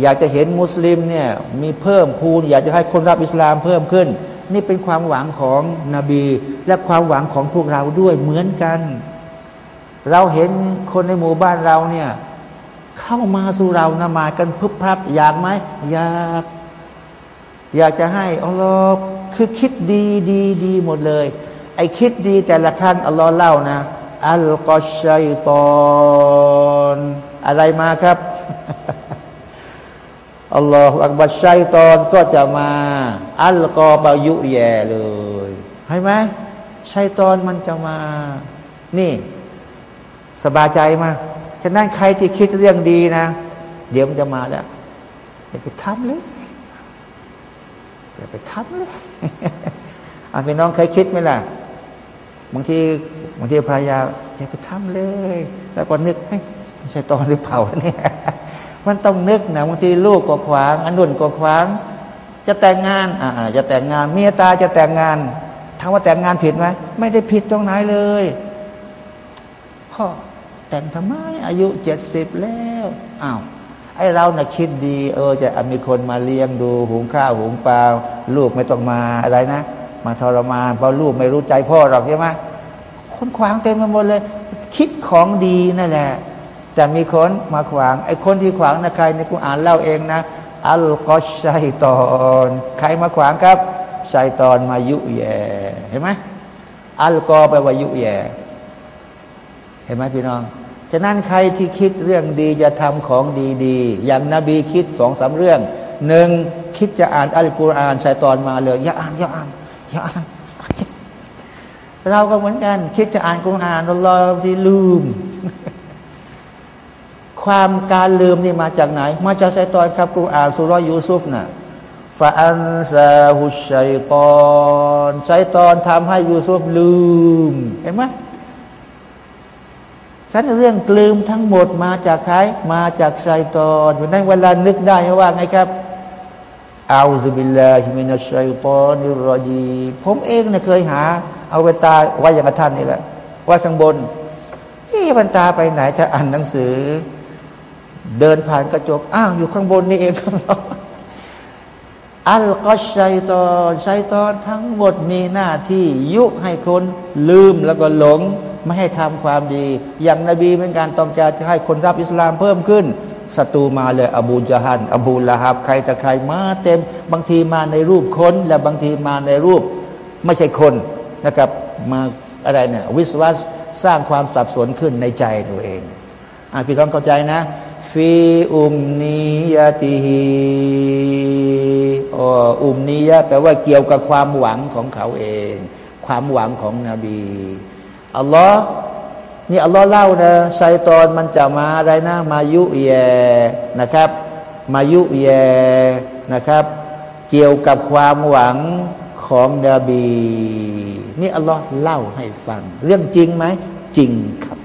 อยากจะเห็นมุสลิมเนี่ยมีเพิ่มพูน อยากจะให้คนรับอิสลามเพิ่มขึ้น นี่เป็นความหวังของนบี และความหวังของพวกเราด้วยเหมือนกัน เราเห็นคนในหมู่บ้านเราเนี่ยเข้ามาสู่เรานมากันพึบพับอยากไหมอยาก อยากจะให้อัลลอฮ์คือคิดดีดีดีหมดเลย ไอคิดดีแต่ละขั้นอัลลอฮ์เล่านะอัลกอชัยตอน อะไรมาครับ อัลลอฮฺอักบัชชัยตอนก็จะมา อัลกอบายุแย่เลยเห็นไหมชัยตอนมันจะมา นี่ สบายใจมาฉะนั้นใครที่คิดเรื่องดีนะ เดี๋ยวมันจะมาแล้วอย่าไปทำเลยอย่าไปทำเลยอาพี่น้องเคยคิดไหมล่ะบางทีบางทีภรรยาอย่าไปทำเลย แล้วก็นึกไม่ใช่ตอนหรือเปล่าเนี่ย มันต้องนึกนะบางทีลูกก็ขวางอันนุ่นก็ขวาง จะแต่งงานอ่าจะแต่งงานเมียตาจะแต่งงานถามว่าแต่งงานผิดไหมไม่ได้ผิดตรงไหนเลยพ่อแต่งทำไมอายุเจ็ดสิบแล้วอ้าวไอ้เรานะ่ะคิดดี เออจะมีคนมาเลี้ยงดูหุงข้าวหุงปลาลูกไม่ต้องมาอะไรนะ มาทรมานเพราะลูกไม่รู้ใจพ่อหรอกใช่ไหมคนขวางเต็มไปหมดเลย คิดของดีนั่นแหละ แต่มีคนมาขวาง ไอ้คนที่ขวางนะใครในกูอ่านเล่าเองนะ อัลกอชัยตอน ใครมาขวางครับชัยตอนมายุแย่เห็นไหมอัลกอแปวายุแย่เห็นไหมพี่น้อง ฉะนั้นใครที่คิดเรื่องดีจะทำของดีๆ อย่างนบีคิดสองสาเรื่อง หนึ่งคิดจะอ่านอัลกุรอานชัยตอนมาเลย อย่าอ่านอย่าอ่านอย่าอ่านเราก็เหมือนกัน คิดจะอ่านกุรอานเราทีลืม ความการลืมนี่มาจากไหน มาจากชัยตอนครับกุรอานสุรยูซุฟนะ่ะฟาอันซาฮุชัยตอนชัยตอนทำให้ยูซุฟลืม เห็นไหมฉันเรื่องกลืมทั้งหมดมาจากใคร มาจากชัยตอนวันนั้นเวลานึกได้ว่าไงครับอาซุบิลลาฮิมินัชชัยตอนิรอดีผมเองเนี่ยเคยหา เอาเวตาไว้อย่างท่านนี่แหละไว้ข้างบนที่บรรตาไปไหนจะอ่านหนังสือ เดินผ่านกระจก อ้าวอยู่ข้างบนนี่เองครับอัลกอชัยตอนชัยตอนทั้งหมดมีหน้าที่ยุให้คนลืมแล้วก็หลง ไม่ให้ทำความดี อย่างนบีเป็นการต้องการจะให้คนรับอิสลามเพิ่มขึ้นศัตรูมาเลย อบูจฮันอบูละฮับใครแต่ใครมาเต็ม บางทีมาในรูปคน และบางทีมาในรูป ไม่ใช่คนนะครับ มาอะไรเนี่ยวิสวัสสร้างความสับสนขึ้นในใจตัวเองอ่าพี่ต้องเข้าใจนะ ฟีอุมนียะติฮีอออุมนียะแปลว่าเกี่ยวกับความหวังของเขาเอง ความหวังของนบีอัลลอฮ์นี่อัลลอฮ์เล่านะไซตอนมันจะมาอะไรนะมายุแยนะครับ มายุแยนะครับ เกี่ยวกับความหวังของนบี นี่อัลลอฮ์เล่าให้ฟัง เรื่องจริงไหม จริงครับ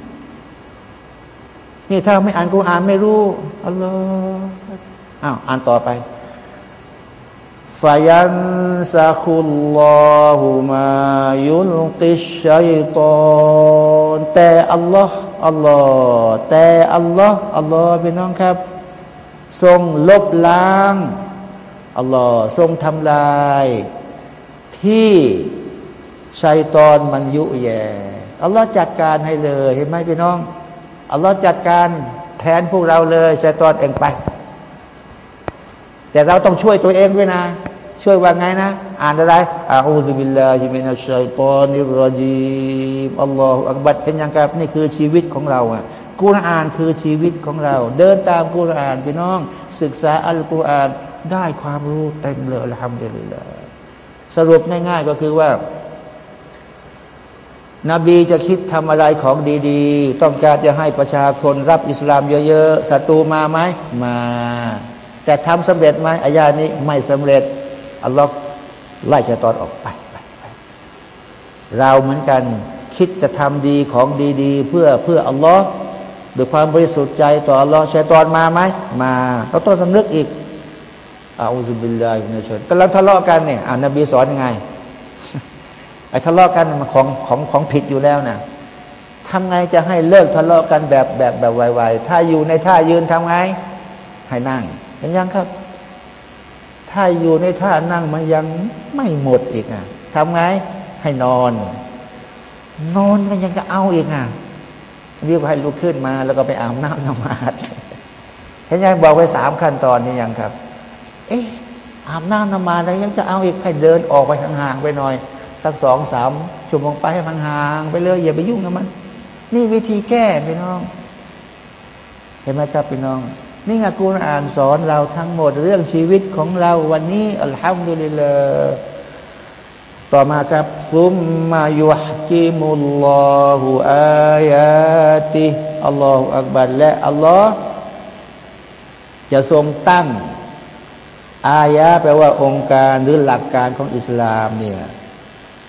นี่ถ้าไม่อ่านกุรอานไม่รู้อัลลอฮ์อ้าวอ่านต่อไปฟายันซาคุลลอฮุมายุลกิชัยตอนแต่อัลลอฮ์อัลลอฮ์แต่อัลลอฮ์อัลลอฮ์พี่น้องครับ ทรงลบล้างอัลลอฮ์ทรงทำลาย ที่ชัยตอนมันยุแย่อัลลอฮ์จัดการให้เลย เห็นไหมพี่น้อง อัลลอฮ์จัดการแทนพวกเราเลยชัยตอนเองไป แต่เราต้องช่วยตัวเองด้วยนะ ช่วยว่าไงนะ อ่านอะไรอาอูซุบิลลาฮิมินัชชัยตอนิรจีมอัลลอฮฺอักบัดเป็นยังครับนี่คือชีวิตของเราอะกุรอานคือชีวิตของเรา เดินตามกุรอานพี่น้อง ศึกษาอัลกุรอานได้ความรู้เต็มเลยละฮัมดุลิลลาสรุปง่ายๆก็คือว่า นบีจะคิดทำอะไรของดีๆ ต้องการจะให้ประชาชนรับอิสลามเยอะๆศัตรูมาไหมมา แต่ทำสำเร็จไหมอายานี้ไม่สำเร็จอัลลอฮ์ไล่ชัยตอนออกไปไปไปเราเหมือนกันคิดจะทำดีของดีๆ เพื่อเพื่ออัลลอฮ์ด้วยความบริสุทธิ์ใจต่ออัลลอฮ์ชัยตอนมาไหมมาเราต้องสำนึกอีกأعوذ بالله من الشيطانกำลังทะเลาะกันเนี่ยอ่านนบีสอนยังไง ไอ้ทะเลาะกันมันของของของผิดอยู่แล้วนะทำไงจะให้เลิกทะเลาะกันแบบแบบแบบไวๆถ้าอยู่ในท่ายืนทำไง ให้นั่งเห็นยังครับ ถ้าอยู่ในท่านั่งมันยังไม่หมดอีกอะทำไง ให้นอน นอนกันยังจะเอาอีกอะเรียกให้ลุกขึ้นมา แล้วก็ไปอาบน้ำนมาดเห็นยังบอกไปสามขั้นตอนนี้ยังครับ เอ๊ะอาบน้ำนมาแล้วยังจะเอาอีกให้เดินออกไปห่างๆไปหน่อย สักสองสามชั่วโมงไปให้มันห่างไปเลยอย่าไปยุ่งกับมัน นี่วิธีแก้พี่น้อง เห็นไหมครับพี่น้อง นี่ไงกูอ่านสอนเราทั้งหมดเรื่องชีวิตของเราวันนี้อัลฮัมดุลิลลาต่อมาครับซุมมายุฮกิมุลลอฮุอายาติอัลลอฮฺอักบัรและอัลลอฮ์จะทรงตั้ง อายะแปลว่าองค์การหรือหลักการของอิสลามเนี่ย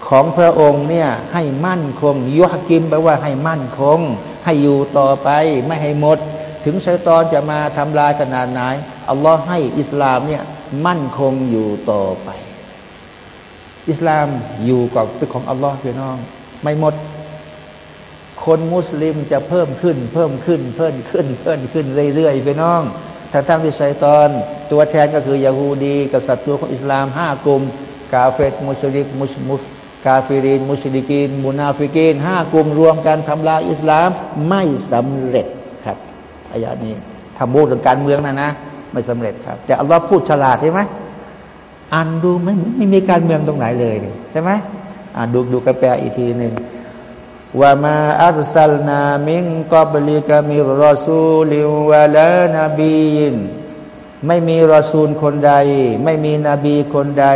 ของพระองค์เนี่ยให้มั่นคงยุฮกิมแปลว่าให้มั่นคง ให้อยู่ต่อไปไม่ให้หมด ถึงชัยตอนจะมาทำลายขนาดไหนอัลลอฮ์ให้อิสลามเนี่ยมั่นคงอยู่ต่อไป อิสลามอยู่กับเป็นของอัลลอฮ์พี่น้อง ไม่หมด คนมุสลิมจะเพิ่มขึ้น เพิ่มขึ้น เพิ่มขึ้น เพิ่มขึ้นเรื่อยๆไปน้องทั้งทั้งที่ชัยตอน ตัวแทนก็คือยาฮูดี กับศัตรูของอิสลามห้ากลุ่มกาเฟตมุชริกมุชมุส กาฟิริน มุชริกีนมุนาฟิกีนห้ากลุ่มรวมกันทำลายอิสลามไม่สำเร็จครับอายานี้ทำบูดการเมืองนะนะ ไม่สำเร็จครับ แต่อัลลอฮ์พูดฉลาดใช่ไหมอ่านดูไม่ไม่มีการเมืองตรงไหนเลยใช่ไหมอ่านดูดูกระแปอีกทีหนึ่งว่ามาอัลสลนามิงกอบลิกามิรอซูลิวะลานบีนไม่มีรอซูลคนใด ไม่มีนบีคนใด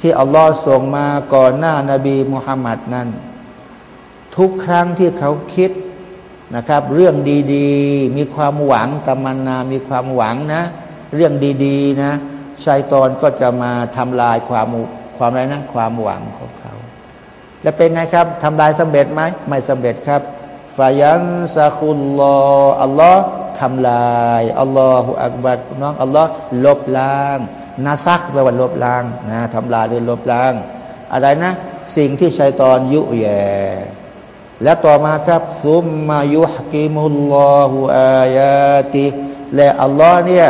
ที่อัลลอฮ์ส่งมาก่อนหน้านาบีมุฮัมมัดนั้น ทุกครั้งที่เขาคิดนะครับ เรื่องดีๆ มีความหวังตมันนา มีความหวังนะ เรื่องดีๆนะชัยตอนก็จะมาทำลายความความอะไรนะความหวังของเขา และเป็นไงครับทำลายสำเร็จไหมไม่สำเร็จครับฟายันซาคุลลออัลลอฮ์ทำลายอัลลอฮฺอักบัดน้องอัลลอฮ์ลบล้าง นาซักแปลว่าลบล้างนะทำลายหรือลบล้าง อะไรนะ สิ่งที่ชัยตอนยุแย่และต่อมาครับซุมมายุฮกิมุลลอฮฺอายาติและอัลลอฮ์เนี่ย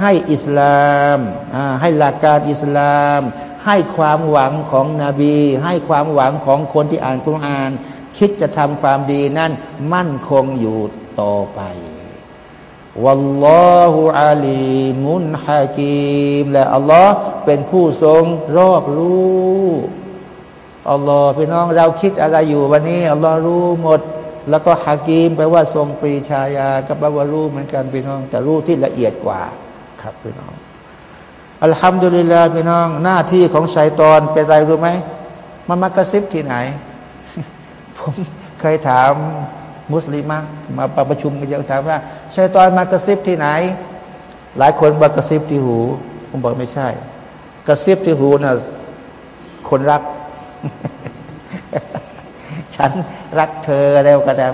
ให้อิสลามให้หลักการอิสลาม ให้ความหวังของนบี ให้ความหวังของคนที่อ่านคุราน คิดจะทำความดีนั่นมั่นคงอยู่ต่อไป วัลลอฮุอาลีมุนฮากีมและอัลลอฮ์เป็นผู้ทรงรอบรู้อัลลอฮ์พี่น้องเราคิดอะไรอยู่วันนี้อัลลอฮ์รู้หมด แล้วก็ฮากีมแปลว่าทรงปรีชายากับแปลว่ารู้เหมือนกันพี่น้อง แต่รู้ที่ละเอียดกว่า ครับพี่น้องอัลฮัมดุลิลลาห์พี่น้อง หน้าที่ของชัยตอนเป็นไรรู้ไหมมันมากระซิบที่ไหน ผมเคยถาม มุสลิมมาประชุมกันเยอะถามว่าชัยตอนมากระซิบที่ไหน หลายคนบอกกระซิบที่หู ผมบอกไม่ใช่ กระซิบที่หูนะ่ะคนรัก ฉันรักเธอแล้วก็ได้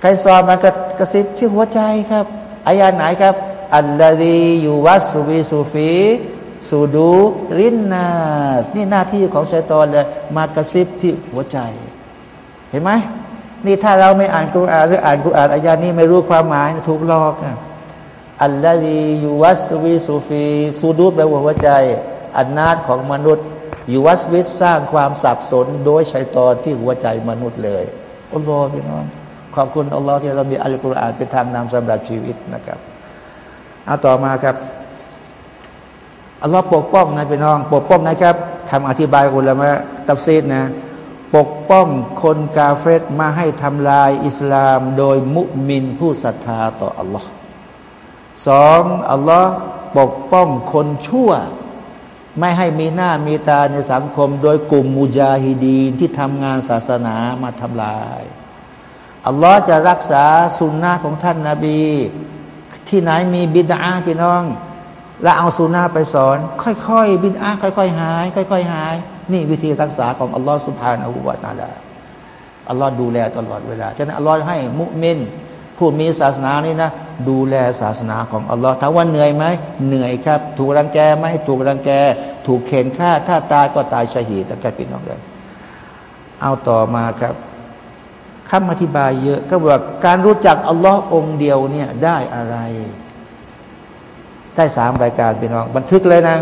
ใครสอนมันกระซิบที่หัวใจครับอายาไหนครับอัลลอฮียูวัสวิสุฟีสูดูรินนานี่หน้าที่ของชัยตอนเลยมากระซิบที่หัวใจ เห็นไหม นี่ถ้าเราไม่อ่านกุรอานหรืออ่านกุรอานอายานี้ไม่รู้ความหมายถูกลอกอะอัลลอฮียูวัสวิสุฟีสูดูแปลว่าหัวใจอันนาตของมนุษย์ยูวัสวิสสร้างความสับสน โดยชัยตอนที่หัวใจมนุษย์เลยอัลลอฮฺพี่น้องขอบคุณอัลลอฮ์ที่เรามีอัลกุรอานเป็นทางนำสำหรับชีวิตนะครับเอาต่อมาครับอัลลอฮ์ปกป้องนะพี่น้อง ปกป้องนะครับคำอธิบายอุลามะตัฟซีรนะ ปกป้องคนกาเฟรมาให้ทำลายอิสลามโดยมุมินผู้ศรัทธาต่ออัลลอฮ์สองอัลลอฮ์ปกป้องคนชั่ว ไม่ให้มีหน้ามีตาในสังคม โดยกลุ่มมุจาฮิดีนที่ทำงานศาสนามาทำลาย อัลลอฮ์จะรักษาสุนนะของท่านนาบี ที่ไหนมีบิดาพี่น้อง แล้วเอาสุนาไปสอน ค่อยๆ บิดาค่อยๆหาย ค่อยๆหาย นี่วิธีรักษาของอัลลอฮฺสุบฮานาอูวาตาลาอัลลอฮ์ดูแลตลอดเวลาฉะนั้นอัลลอฮ์ให้มุมินผู้มีศาสนานี่นะ ดูแลศาสนาของอัลลอฮ์ถามว่าเหนื่อยไหมเหนื่อยครับ ถูกรังแกไหมถูกรังแก ถูกเข็นฆ่า ถ้าตายก็ตายชหีดแต่แกพี่น้องเลยเอาต่อมาครับคำอธิบายเยอะก็บอกการรู้จักอัลลอฮ์องเดียวเนี่ยได้อะไร ได้สามรายการพี่น้อง บันทึกเลยนะ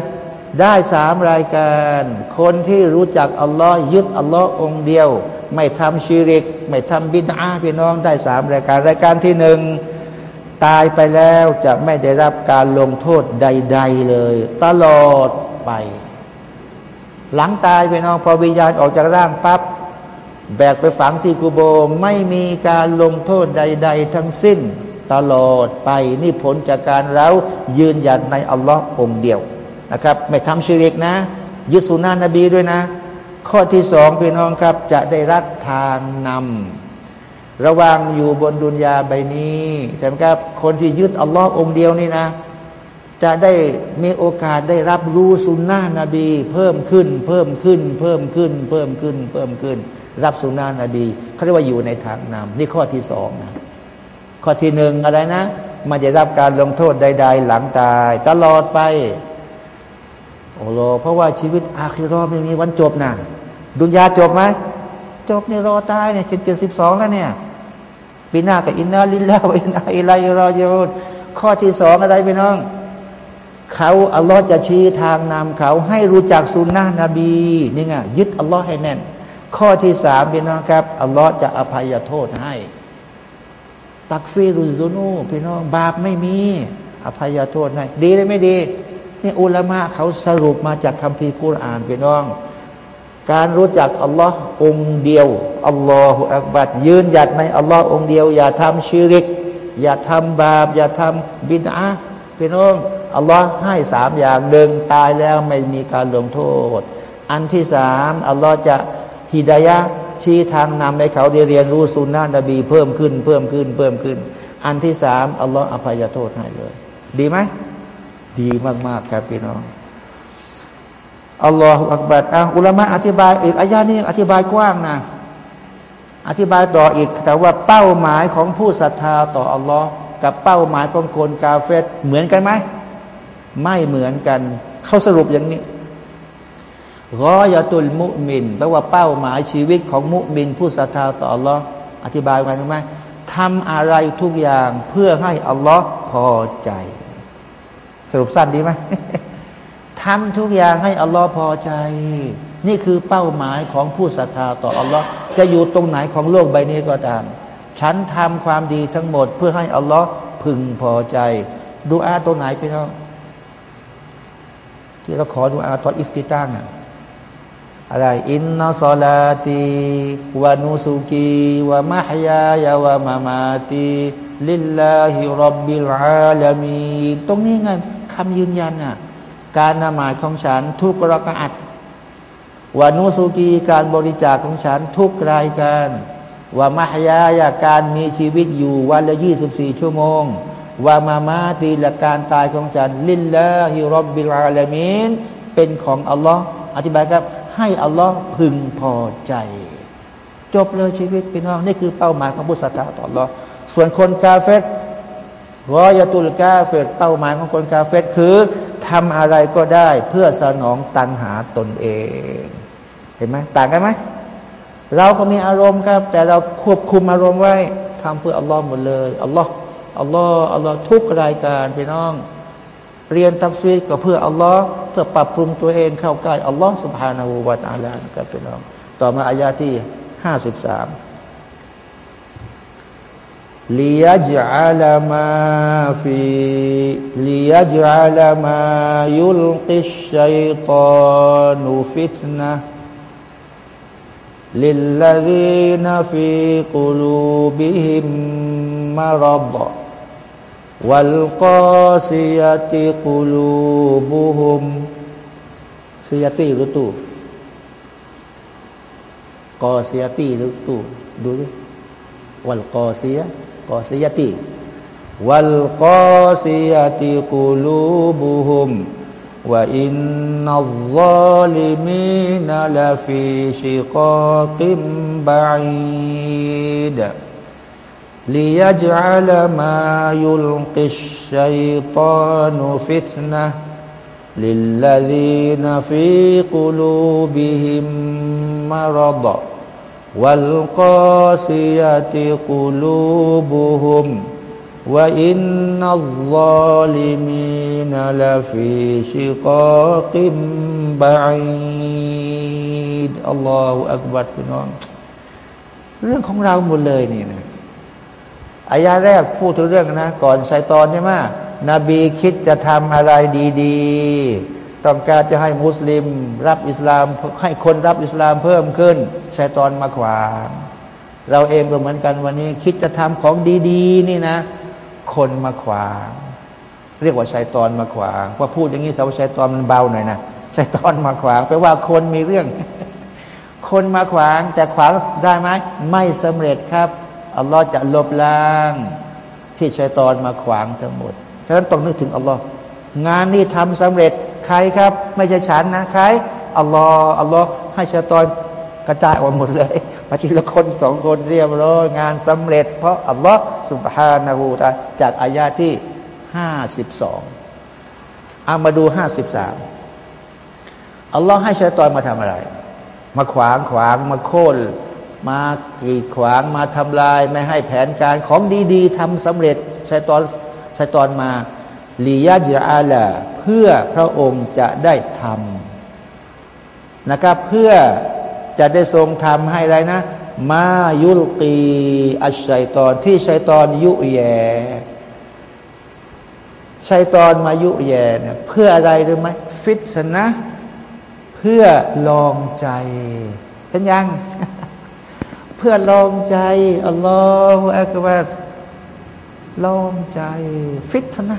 ได้สามรายการ คนที่รู้จักอัลลอฮ์ยึดอัลลอฮ์องเดียว ไม่ทำชีริก ไม่ทำบิดาพี่น้องได้สามรายการรายการที่หนึ่งตายไปแล้วจะไม่ได้รับการลงโทษใด ๆเลย ตลอดไป หลังตายพี่น้องพอวิญญาณออกจากร่างปับ๊บแบกไปฝังที่กูโบไม่มีการลงโทษใด ๆ ทั้งสิ้น ตลอดไปนี่ผลจากการเรายืนหยัดในอัลลอฮ์องเดียวนะครับ ไม่ทำชีริกนะ ยึดสุนานะนบีด้วยนะ ข้อที่สองพี่น้องครับ จะได้รับทางนำระวังอยู่บนดุนยาใบนี้ใช่ไหมครับ คนที่ยึดอัลลอฮ์องเดียวนี่นะ จะได้มีโอกาสได้รับรู้สุนนะนบี เพิ่มขึ้น เพิ่มขึ้น เพิ่มขึ้น เพิ่มขึ้น เพิ่มขึ้น รับสุนานะนบีเขาเรียกว่าอยู่ในทางนำนี่ข้อที่สองนะ ข้อที่หนึ่งอะไรนะ มันจะรับการลงโทษใด ๆ หลังตาย ตลอดไป โอ้โหเพราะว่าชีวิตอาคิรอไม่มีวันจบนะดุนยาจบไหมจบเนี่ยรอตายเนี่ยเจ็ดเจ็ดสิบสองแล้วเนี่ยปีหน้ากับอินนาลิลลาอินนาอิลัยรอยูนข้อที่สองอะไรพี่น้อง เขาอัลลอฮ์จะชี้ทางนำเขาให้รู้จักสุนนะนบีนี่ไงยึดอัลลอฮ์ให้แน่น ข้อที่สามพี่น้องครับอัลลอฮ์จะอภัยโทษให้ ตักฟีรุซุนูพี่น้องบาปไม่มี อภัยโทษให้ดีหรือไม่ดี นี่อุลามะเขาสรุปมาจากคัมภีกุรอานพี่น้อง การรู้จักอัลลอฮ์องเดียวอัลลอฮฺอักบัดยืนหยัดในอัลลอฮ์องเดียว อย่าทำชีริก อย่าทำบาป อย่าทำบิดาพี่น้องอัลลอฮ์ให้สามอย่างหนึ่งตายแล้วไม่มีการลงโทษ อันที่สามอัลลอฮ์จะฮิดายะ ชี้ทางนำให้เขาได้เรียนรู้สุนนะนบี เพิ่มขึ้น เพิ่มขึ้น เพิ่มขึ้น อันที่สามอัลลอฮ์อภัยโทษให้เลย ดีไหมดีมาก ๆ ครับพี่น้องอัลลอฮฺอักบัดอะอุลามะอธิบายอีกอายานี้อธิบายกว้างนะอธิบายต่ออีก แต่ว่าเป้าหมายของผู้ศรัทธาต่ออัลลอฮ์กับเป้าหมายของคนกาเฟตเหมือนกันไหมไม่เหมือนกัน เขาสรุปอย่างนี้ รอยาตุลมุมินแปลว่าเป้าหมายชีวิตของมุมิน ผู้ศรัทธาต่ออัลลอฮ์อธิบายกันถูกไหมทำอะไรทุกอย่างเพื่อให้อัลลอฮ์พอใจ สรุปสั้นดีไหมทำทุกอย่างให้อัลลอฮ์พอใจ นี่คือเป้าหมายของผู้ศรัทธาต่ออัลลอฮ์จะอยู่ตรงไหนของโลกใบนี้ก็ตาม ฉันทำความดีทั้งหมดเพื่อให้อัลลอฮ์พึงพอใจ ดูอาตัวไหนพี่น้องที่เราขอดูอาตอนอิฟติตังอะ อะไรอินนัสลาตีونسكي ومحياي ومماتي لله رب العالمينตรงนี้ไงคำยืนยันอะการนมาซของฉันทุกรอกาอัต ونسكيการบริจาคของฉันทุกรายการومحيايการมีชีวิตอยู่วันละยี่สิบสี่ชั่วโมงومماتيการตายของฉันلله رب العالمينเป็นของอัลลอฮ์อธิบายครับ ให้อัลลอฮ์พึงพอใจ จบเลยชีวิตพี่น้องนี่คือเป้าหมายของผู้ศรัทธาต่ออัลลอฮ์ส่วนคนกาเฟตรอยตุลกาเฟตเป้าหมายของคนกาเฟตคือทำอะไรก็ได้เพื่อสนองตันหาตนเอง เห็นไหมต่างกันไหมเราก็มีอารมณ์ครับ แต่เราควบคุมอารมณ์ไว้ทำเพื่ออัลลอฮ์หมดเลยอัลลอฮ์อัลลอฮ์อัลลอฮ์ทุกรายการพี่น้อง เรียนตัฟซีรก็เพื่ออัลลอฮ์เพื่อปรับปรุงตัวเองเข้าใกล้อัลลอฮ์سبحانه وتعالىครับพี่น้องต่อมาอายาที่ห้าสิบสามليجعل ما في ليجعل ما يلقي الشيطان فتنة للذين في قلوبهمมารดะ والقاسية قلوبهم سيتي رتو قاسيتي رتو دو والقاسية qasiyati wal qasiyati qulubuhum wa inna zalimina lafi shiqaqin ba'id liyaj'ala ma yulqi syaitanu fitnah للذين في قلوبهم مرض والقاسية قلوبهم وإن الظالمين لفي شقاق بعيد الله أكبر พี่น้องเรื่องของเราหมดเลยนี่นะ อายาแรกพูดถึงเรื่องนะ ก่อนชัยตอนใช่ไหมนบีคิดจะทำอะไรดีๆ ต้องการจะให้มุสลิมรับอิสลาม ให้คนรับอิสลามเพิ่มขึ้นชัยตอนมาขวางเราเองก็เหมือนกันวันนี้ คิดจะทำของดีๆ นี่นะ คนมาขวางเรียกว่าชัยตอนมาขวางพอพูดอย่างนี้สาวชัยตอนมันเบาหน่อยนะชัยตอนมาขวางแปลว่าคนมีเรื่อง คนมาขวางแต่ขวางได้ไหมไม่สำเร็จครับ อัลลอฮ์จะลบล้างที่ชัยตอนมาขวางทั้งหมด ฉะนั้นต้องนึกถึงอัลลอฮ์งานนี้ทำสำเร็จใครครับ ไม่ใช่ฉันนะใครอัลลอฮ์อัลลอฮ์ให้ชาตอนกระจายออกหมดเลยมาทีละคนสองคนเรียบร้อยงานสำเร็จ เพราะอัลลอฮ์สุบฮานาหูตาจากอายาที่ห้าสิบสองเอามาดูห้าสิบสามอัลลอฮ์ให้ชาตอนมาทำอะไร มาขวางขวางมาโค่น มากีดขวางมาทำลายไม่ให้แผนการของดีๆทำสำเร็จใช้ตอนใช้ตอนมาลียะจอาลาเพื่อพระองค์จะได้ทำนะครับ เพื่อจะได้ทรงทำให้อะไรนะ มายุลกีอัชชัยตอนที่ชัยตอนยุแยชัยตอนมายุแยเนี่ยเพื่ออะไรรู้ไหมฟิตนะ เพื่อลองใจเห็นยัง เพื่อลองใจอัลลอฮฺอักบารลองใจ ฟิตนะ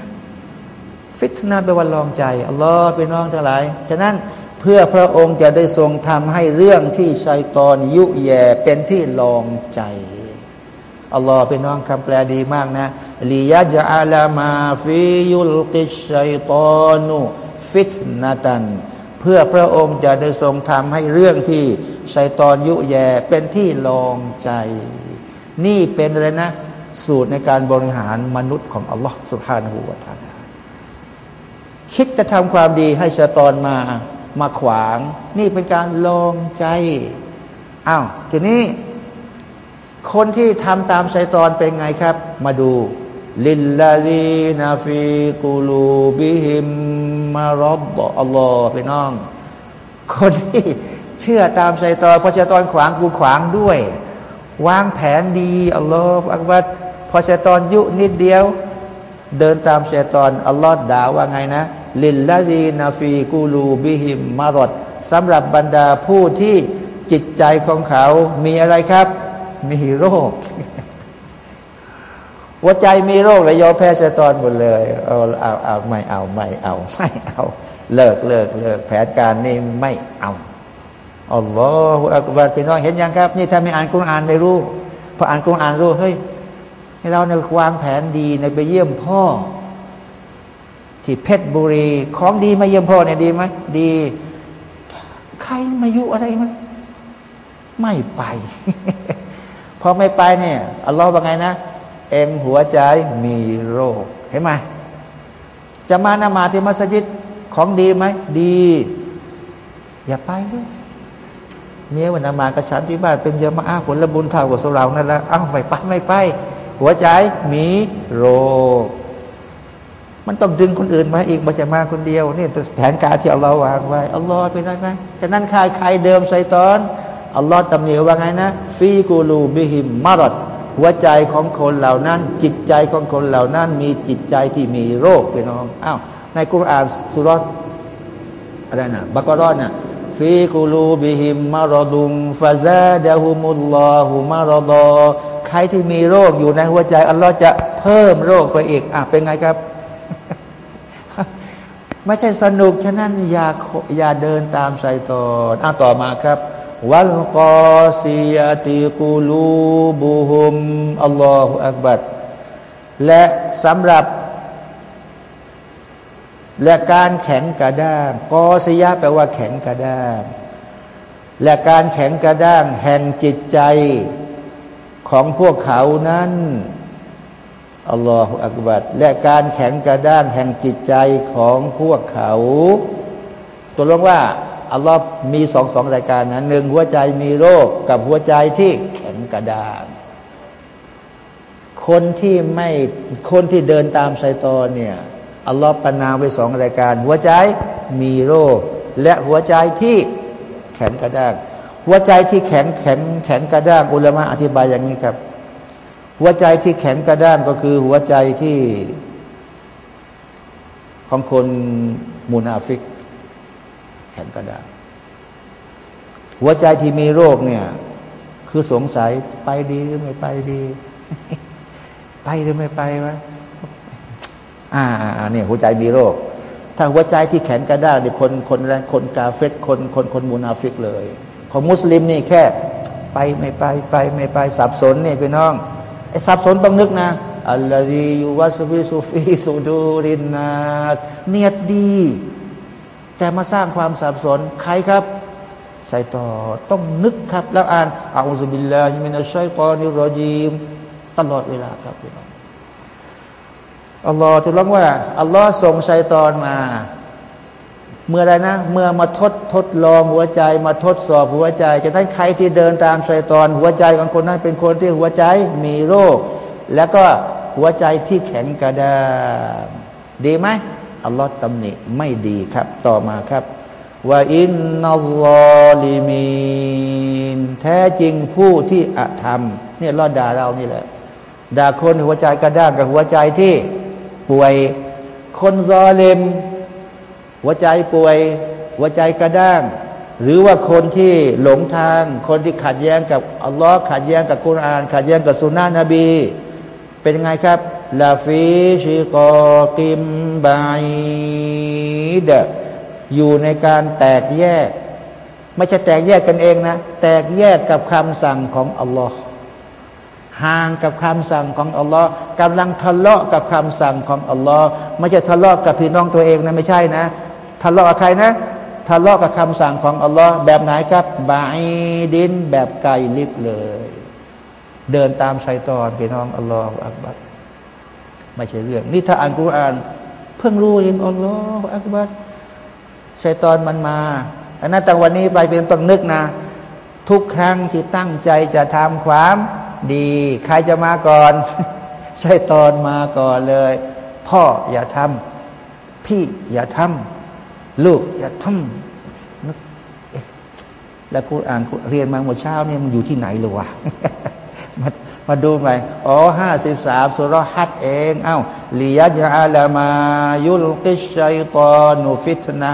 ฟิตนาแปลว่าลองใจอัลลอฮฺเป็นน้องทั้งหลายฉะนั้นเพื่อพระองค์จะได้ทรงทำให้เรื่องที่ชัยตอนยุแย่เป็นที่ลองใจอัลลอฮฺเป็นน้องคำแปลดีมากนะลียะจาลามาฟิยุลกิชัยตอนุฟิตนาตัน เพื่อพระองค์จะได้ทรงทำให้เรื่องที่ชัยตอนยุแย่เป็นที่ลองใจ นี่เป็นอะไรนะ สูตรในการบริหารมนุษย์ของอัลลอฮฺสุบฮานาหูวาตาลาคิดจะทำความดีให้ชัยตอนมามาขวาง นี่เป็นการลองใจอ้าวทีนี้คนที่ทำตามชัยตอนเป็นไงครับ มาดู ลิลลาลีนาฟิกูลูบิฮิม มารอบอกอัลลอฮ์ไปน้อง คนที่เชื่อตามชัยตอนพอชัยตอนขวางกูขวางด้วย วางแผนดีالله أكبرพอชัยตอนยุนิดเดียว เดินตามชัยตอนอัลลอฮ์ด่าว่าไงนะ للذين في قلوبهم مرضสำหรับบรรดาผู้ที่จิตใจของเขา มีอะไรครับ มีโรค หัวใจมีโรคเลยยอมแพ้ชัยตอนหมดเลยเอาเอาเอาไม่เอาไม่เอาไม่เอา เลิกเลิกเลิกแผนการนี้ไม่เอาالله أكبرพี่น้องเห็นยังครับ นี่ถ้าไม่อ่านกุรอ่านไม่รู้พออ่านกุณอ่านรู้เฮ้ยให้เราในวางแผนดีในไปเยี่ยมพ่อ ที่เพชรบุรีของดีมาเยี่ยมพ่อเนี่ยดีไหมดี ใครมายุอะไรมั้ยไม่ไปพอไม่ไปเนี่ยอัลลอฮ์ว่าไงนะ เอ็มหัวใจมีโรค เห็นไหมจะมานามาที่มัสยิดของดีไหมดี อย่าไปด้วยเมียวันนามากับฉันที่บ้านเป็นเยอะมาอ้าผลบุญเท่ากับสุรานั่นละอ้าวไม่ไปไม่ไป หัวใจมีโรค มันต้องดึงคนอื่นมาอีกมาจะมาคนเดียวนี่แผนการที่อัลลอฮ์วางไว้อัลลอฮ์เป็นไงแต่นั้นใครใครเดิมไซตอนอัลลอฮ์ตำหนิว่าไงนะ ฟีกูลูบิหิมมารด หัวใจของคนเหล่านั้น จิตใจของคนเหล่านั้น มีจิตใจที่มีโรคพี่น้องอ้าวในกุรอานสุรษอะไรนะบักรอนน่ะฟีกูลูบิหิมมารดุมฟาซาดะฮุมุลลอฮุมารดอใครที่มีโรคอยู่ในหัวใจ อัลลอฮ์จะเพิ่มโรคไปอีกอะเป็นไงครับ ไม่ใช่สนุก ฉะนั้นอย่าอย่าเดินตามไซตอนอะต่อมาครับ วัลกอซียติกูลูบูฮุมอัลลอฮฺอักบัดและสำหรับ และการแข็งกระด้างกอซียะแปลว่าแข็งกระด้างและการแข็งกระด้างแห่งจิตใจของพวกเขานั้นอัลลอฮฺอักบัดและการแข็งกระด้างแห่งจิตใจของพวกเขาตัวลงว่า อัลลอฮ์มีสองสองรายการนะหนึ่งหัวใจมีโรคกับหัวใจที่แข็งกระด้างคนที่ไม่คนที่เดินตามไซตอนเนี่ยอัลลอฮ์ปนาไว้สองรายการ หัวใจมีโรค และหัวใจที่แข็งกระด้างหัวใจที่แข็งแข็งแข็งกระด้างอุลามะอธิบายอย่างนี้ครับ หัวใจที่แข็งกระด้างก็คือหัวใจที่ ของคนมูนาฟิก แข็งกระด้างหัวใจที่มีโรคเนี่ย คือสงสัยไปดีหรือไม่ไปดี ไปหรือไม่ไปวะอ่าเนี่ยหัวใจมีโรค ถ้าหัวใจที่แข็งกระด้างเนี่ยคนคนแรงคนกาเฟรคนคนคนมูนาฟิกเลย ของมุสลิมนี่แค่ ไปไม่ไปไปไม่ไปสับสนเนี่ยพี่น้องไอ้สับสนต้องนึกนะالذي يوسوس في صدورรินนาเนียดดี แต่มาสร้างความสับสนใครครับใส่ต่อต้องนึกครับ แล้วอ่านอาอุบิลลาฮิมินัชชัยตอนิรอจีมตลอดเวลาครับพี่น้องอัลลอฮ์จะร้องว่าอัลลอฮ์ส่งชัยตอนมา เมื่อไรนะ เมื่อมาทดทดลองหัวใจ มาทดสอบหัวใจ จะได้ใครที่เดินตามชัยตอน หัวใจของคนนั้นเป็นคนที่หัวใจมีโรค แล้วก็หัวใจที่แข็งกระด้างดีไหม อัลลอฮ์ตำหนิไม่ดีครับ ต่อมาครับว่าอินนัลลอลิมีนแท้จริงผู้ที่อธรรมเนี่ยรอดด่าเรานี่แหละด่าคนหัวใจกระด้างกับหัวใจที่ป่วย คนรอเลมหัวใจป่วย หัวใจกระด้าง หรือว่าคนที่หลงทาง คนที่ขัดแย้งกับอัลลอฮ์ขัดแย้งกับคุราน ขัดแย้งกับสุนนะนบี เป็นไงครับ ลาฟิชิกอกิมบายดอยู่ในการแตกแยก ไม่ใช่แตกแยกกันเองนะ แตกแยกกับคำสั่งของอัลลอฮ์ห่างกับคำสั่งของอัลลอฮ์กำลังทะเลาะกับคำสั่งของอัลลอฮ์ไม่ใช่ทะเลาะกับพี่น้องตัวเองนะไม่ใช่นะ ทะเลาะกับใครนะ ทะเลาะกับคำสั่งของอัลลอฮ์แบบไหนครับบายดินแบบไกลลิบเลย เดินตามไซตอนพี่น้องอัลลอฮ์อักบัร ไม่ใช่เรื่อง นี่ถ้าอ่านกุรอาน เพิ่งรู้เองอัลลอฮ์อักบัรชัยตอนมันมาอันนั้นแต่วันนี้ไปเป็นต้องนึกนะ ทุกครั้งที่ตั้งใจจะทำความดี ใครจะมาก่อนชัยตอนมาก่อนเลย พ่ออย่าทำพี่อย่าทำลูกอย่าทำนึกแล้วกูอ่านเรียนมาเมื่อเช้าเนี่ยมันอยู่ที่ไหนหรอวะ มาดูไหมอ๋อห้าสิบสามสุรหัดเอง เอ้าลียะอาลามายุลกิชัยตอนุฟิตนะ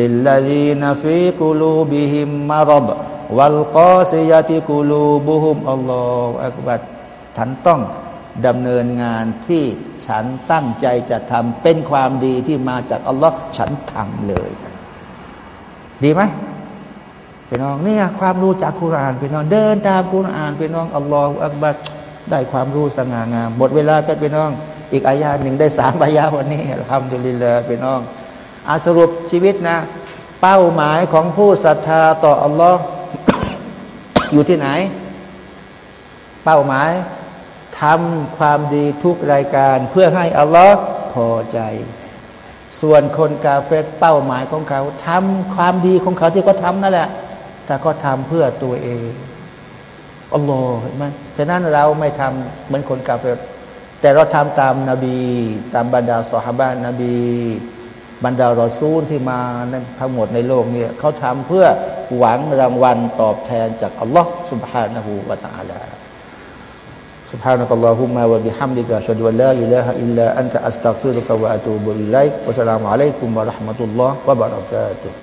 ลิลลาดีนฟีกุลูบิฮิมมารบวัลกอซิยาติกุลูบุฮุมอัลลอฮฺอักบัดฉันต้องดำเนินงานที่ฉันตั้งใจจะทำเป็นความดีที่มาจากอัลลอฮ์ฉันทำเลย ดีไหม พี่น้องเนี่ยความรู้จากคุรานพี่น้องเดินตามคุรานพี่น้องอัลลอฮฺอักบัดได้ความรู้สง่างามหมดเวลาก็พี่น้อง อีกอายาหนึ่งได้สามอายาวันนี้ทำดุลิลาพี่น้องอาสรุปชีวิตนะ เป้าหมายของผู้ศรัทธาต่ออัลลอฮ์อยู่ที่ไหน เป้าหมายทำความดีทุกรายการเพื่อให้อัลลอฮ์พอใจ ส่วนคนกาเฟตเป้าหมายของเขาทำความดีของเขาที่เขาทำนั่นแหละ แต่ก็ทำเพื่อตัวเองอัลลอฮ์เห็นไหมฉะนั้นเราไม่ทำเหมือนคนกาเฟตแต่เราทำตามนาบี ตามบรรดาสหบ้านนบีบรรดารอซูลที่มาทั้งหมดในโลกเนี่ยเขาทำเพื่อหวังรางวัลตอบแทนจากอัลลอฮ์ سبحانه และ تعالى سبحانك اللهم وبحمدك أشهد أن لا إله إلا أنت أستغفرك وأتوب إليك والسلام عليكم ورحمة الله وبركاته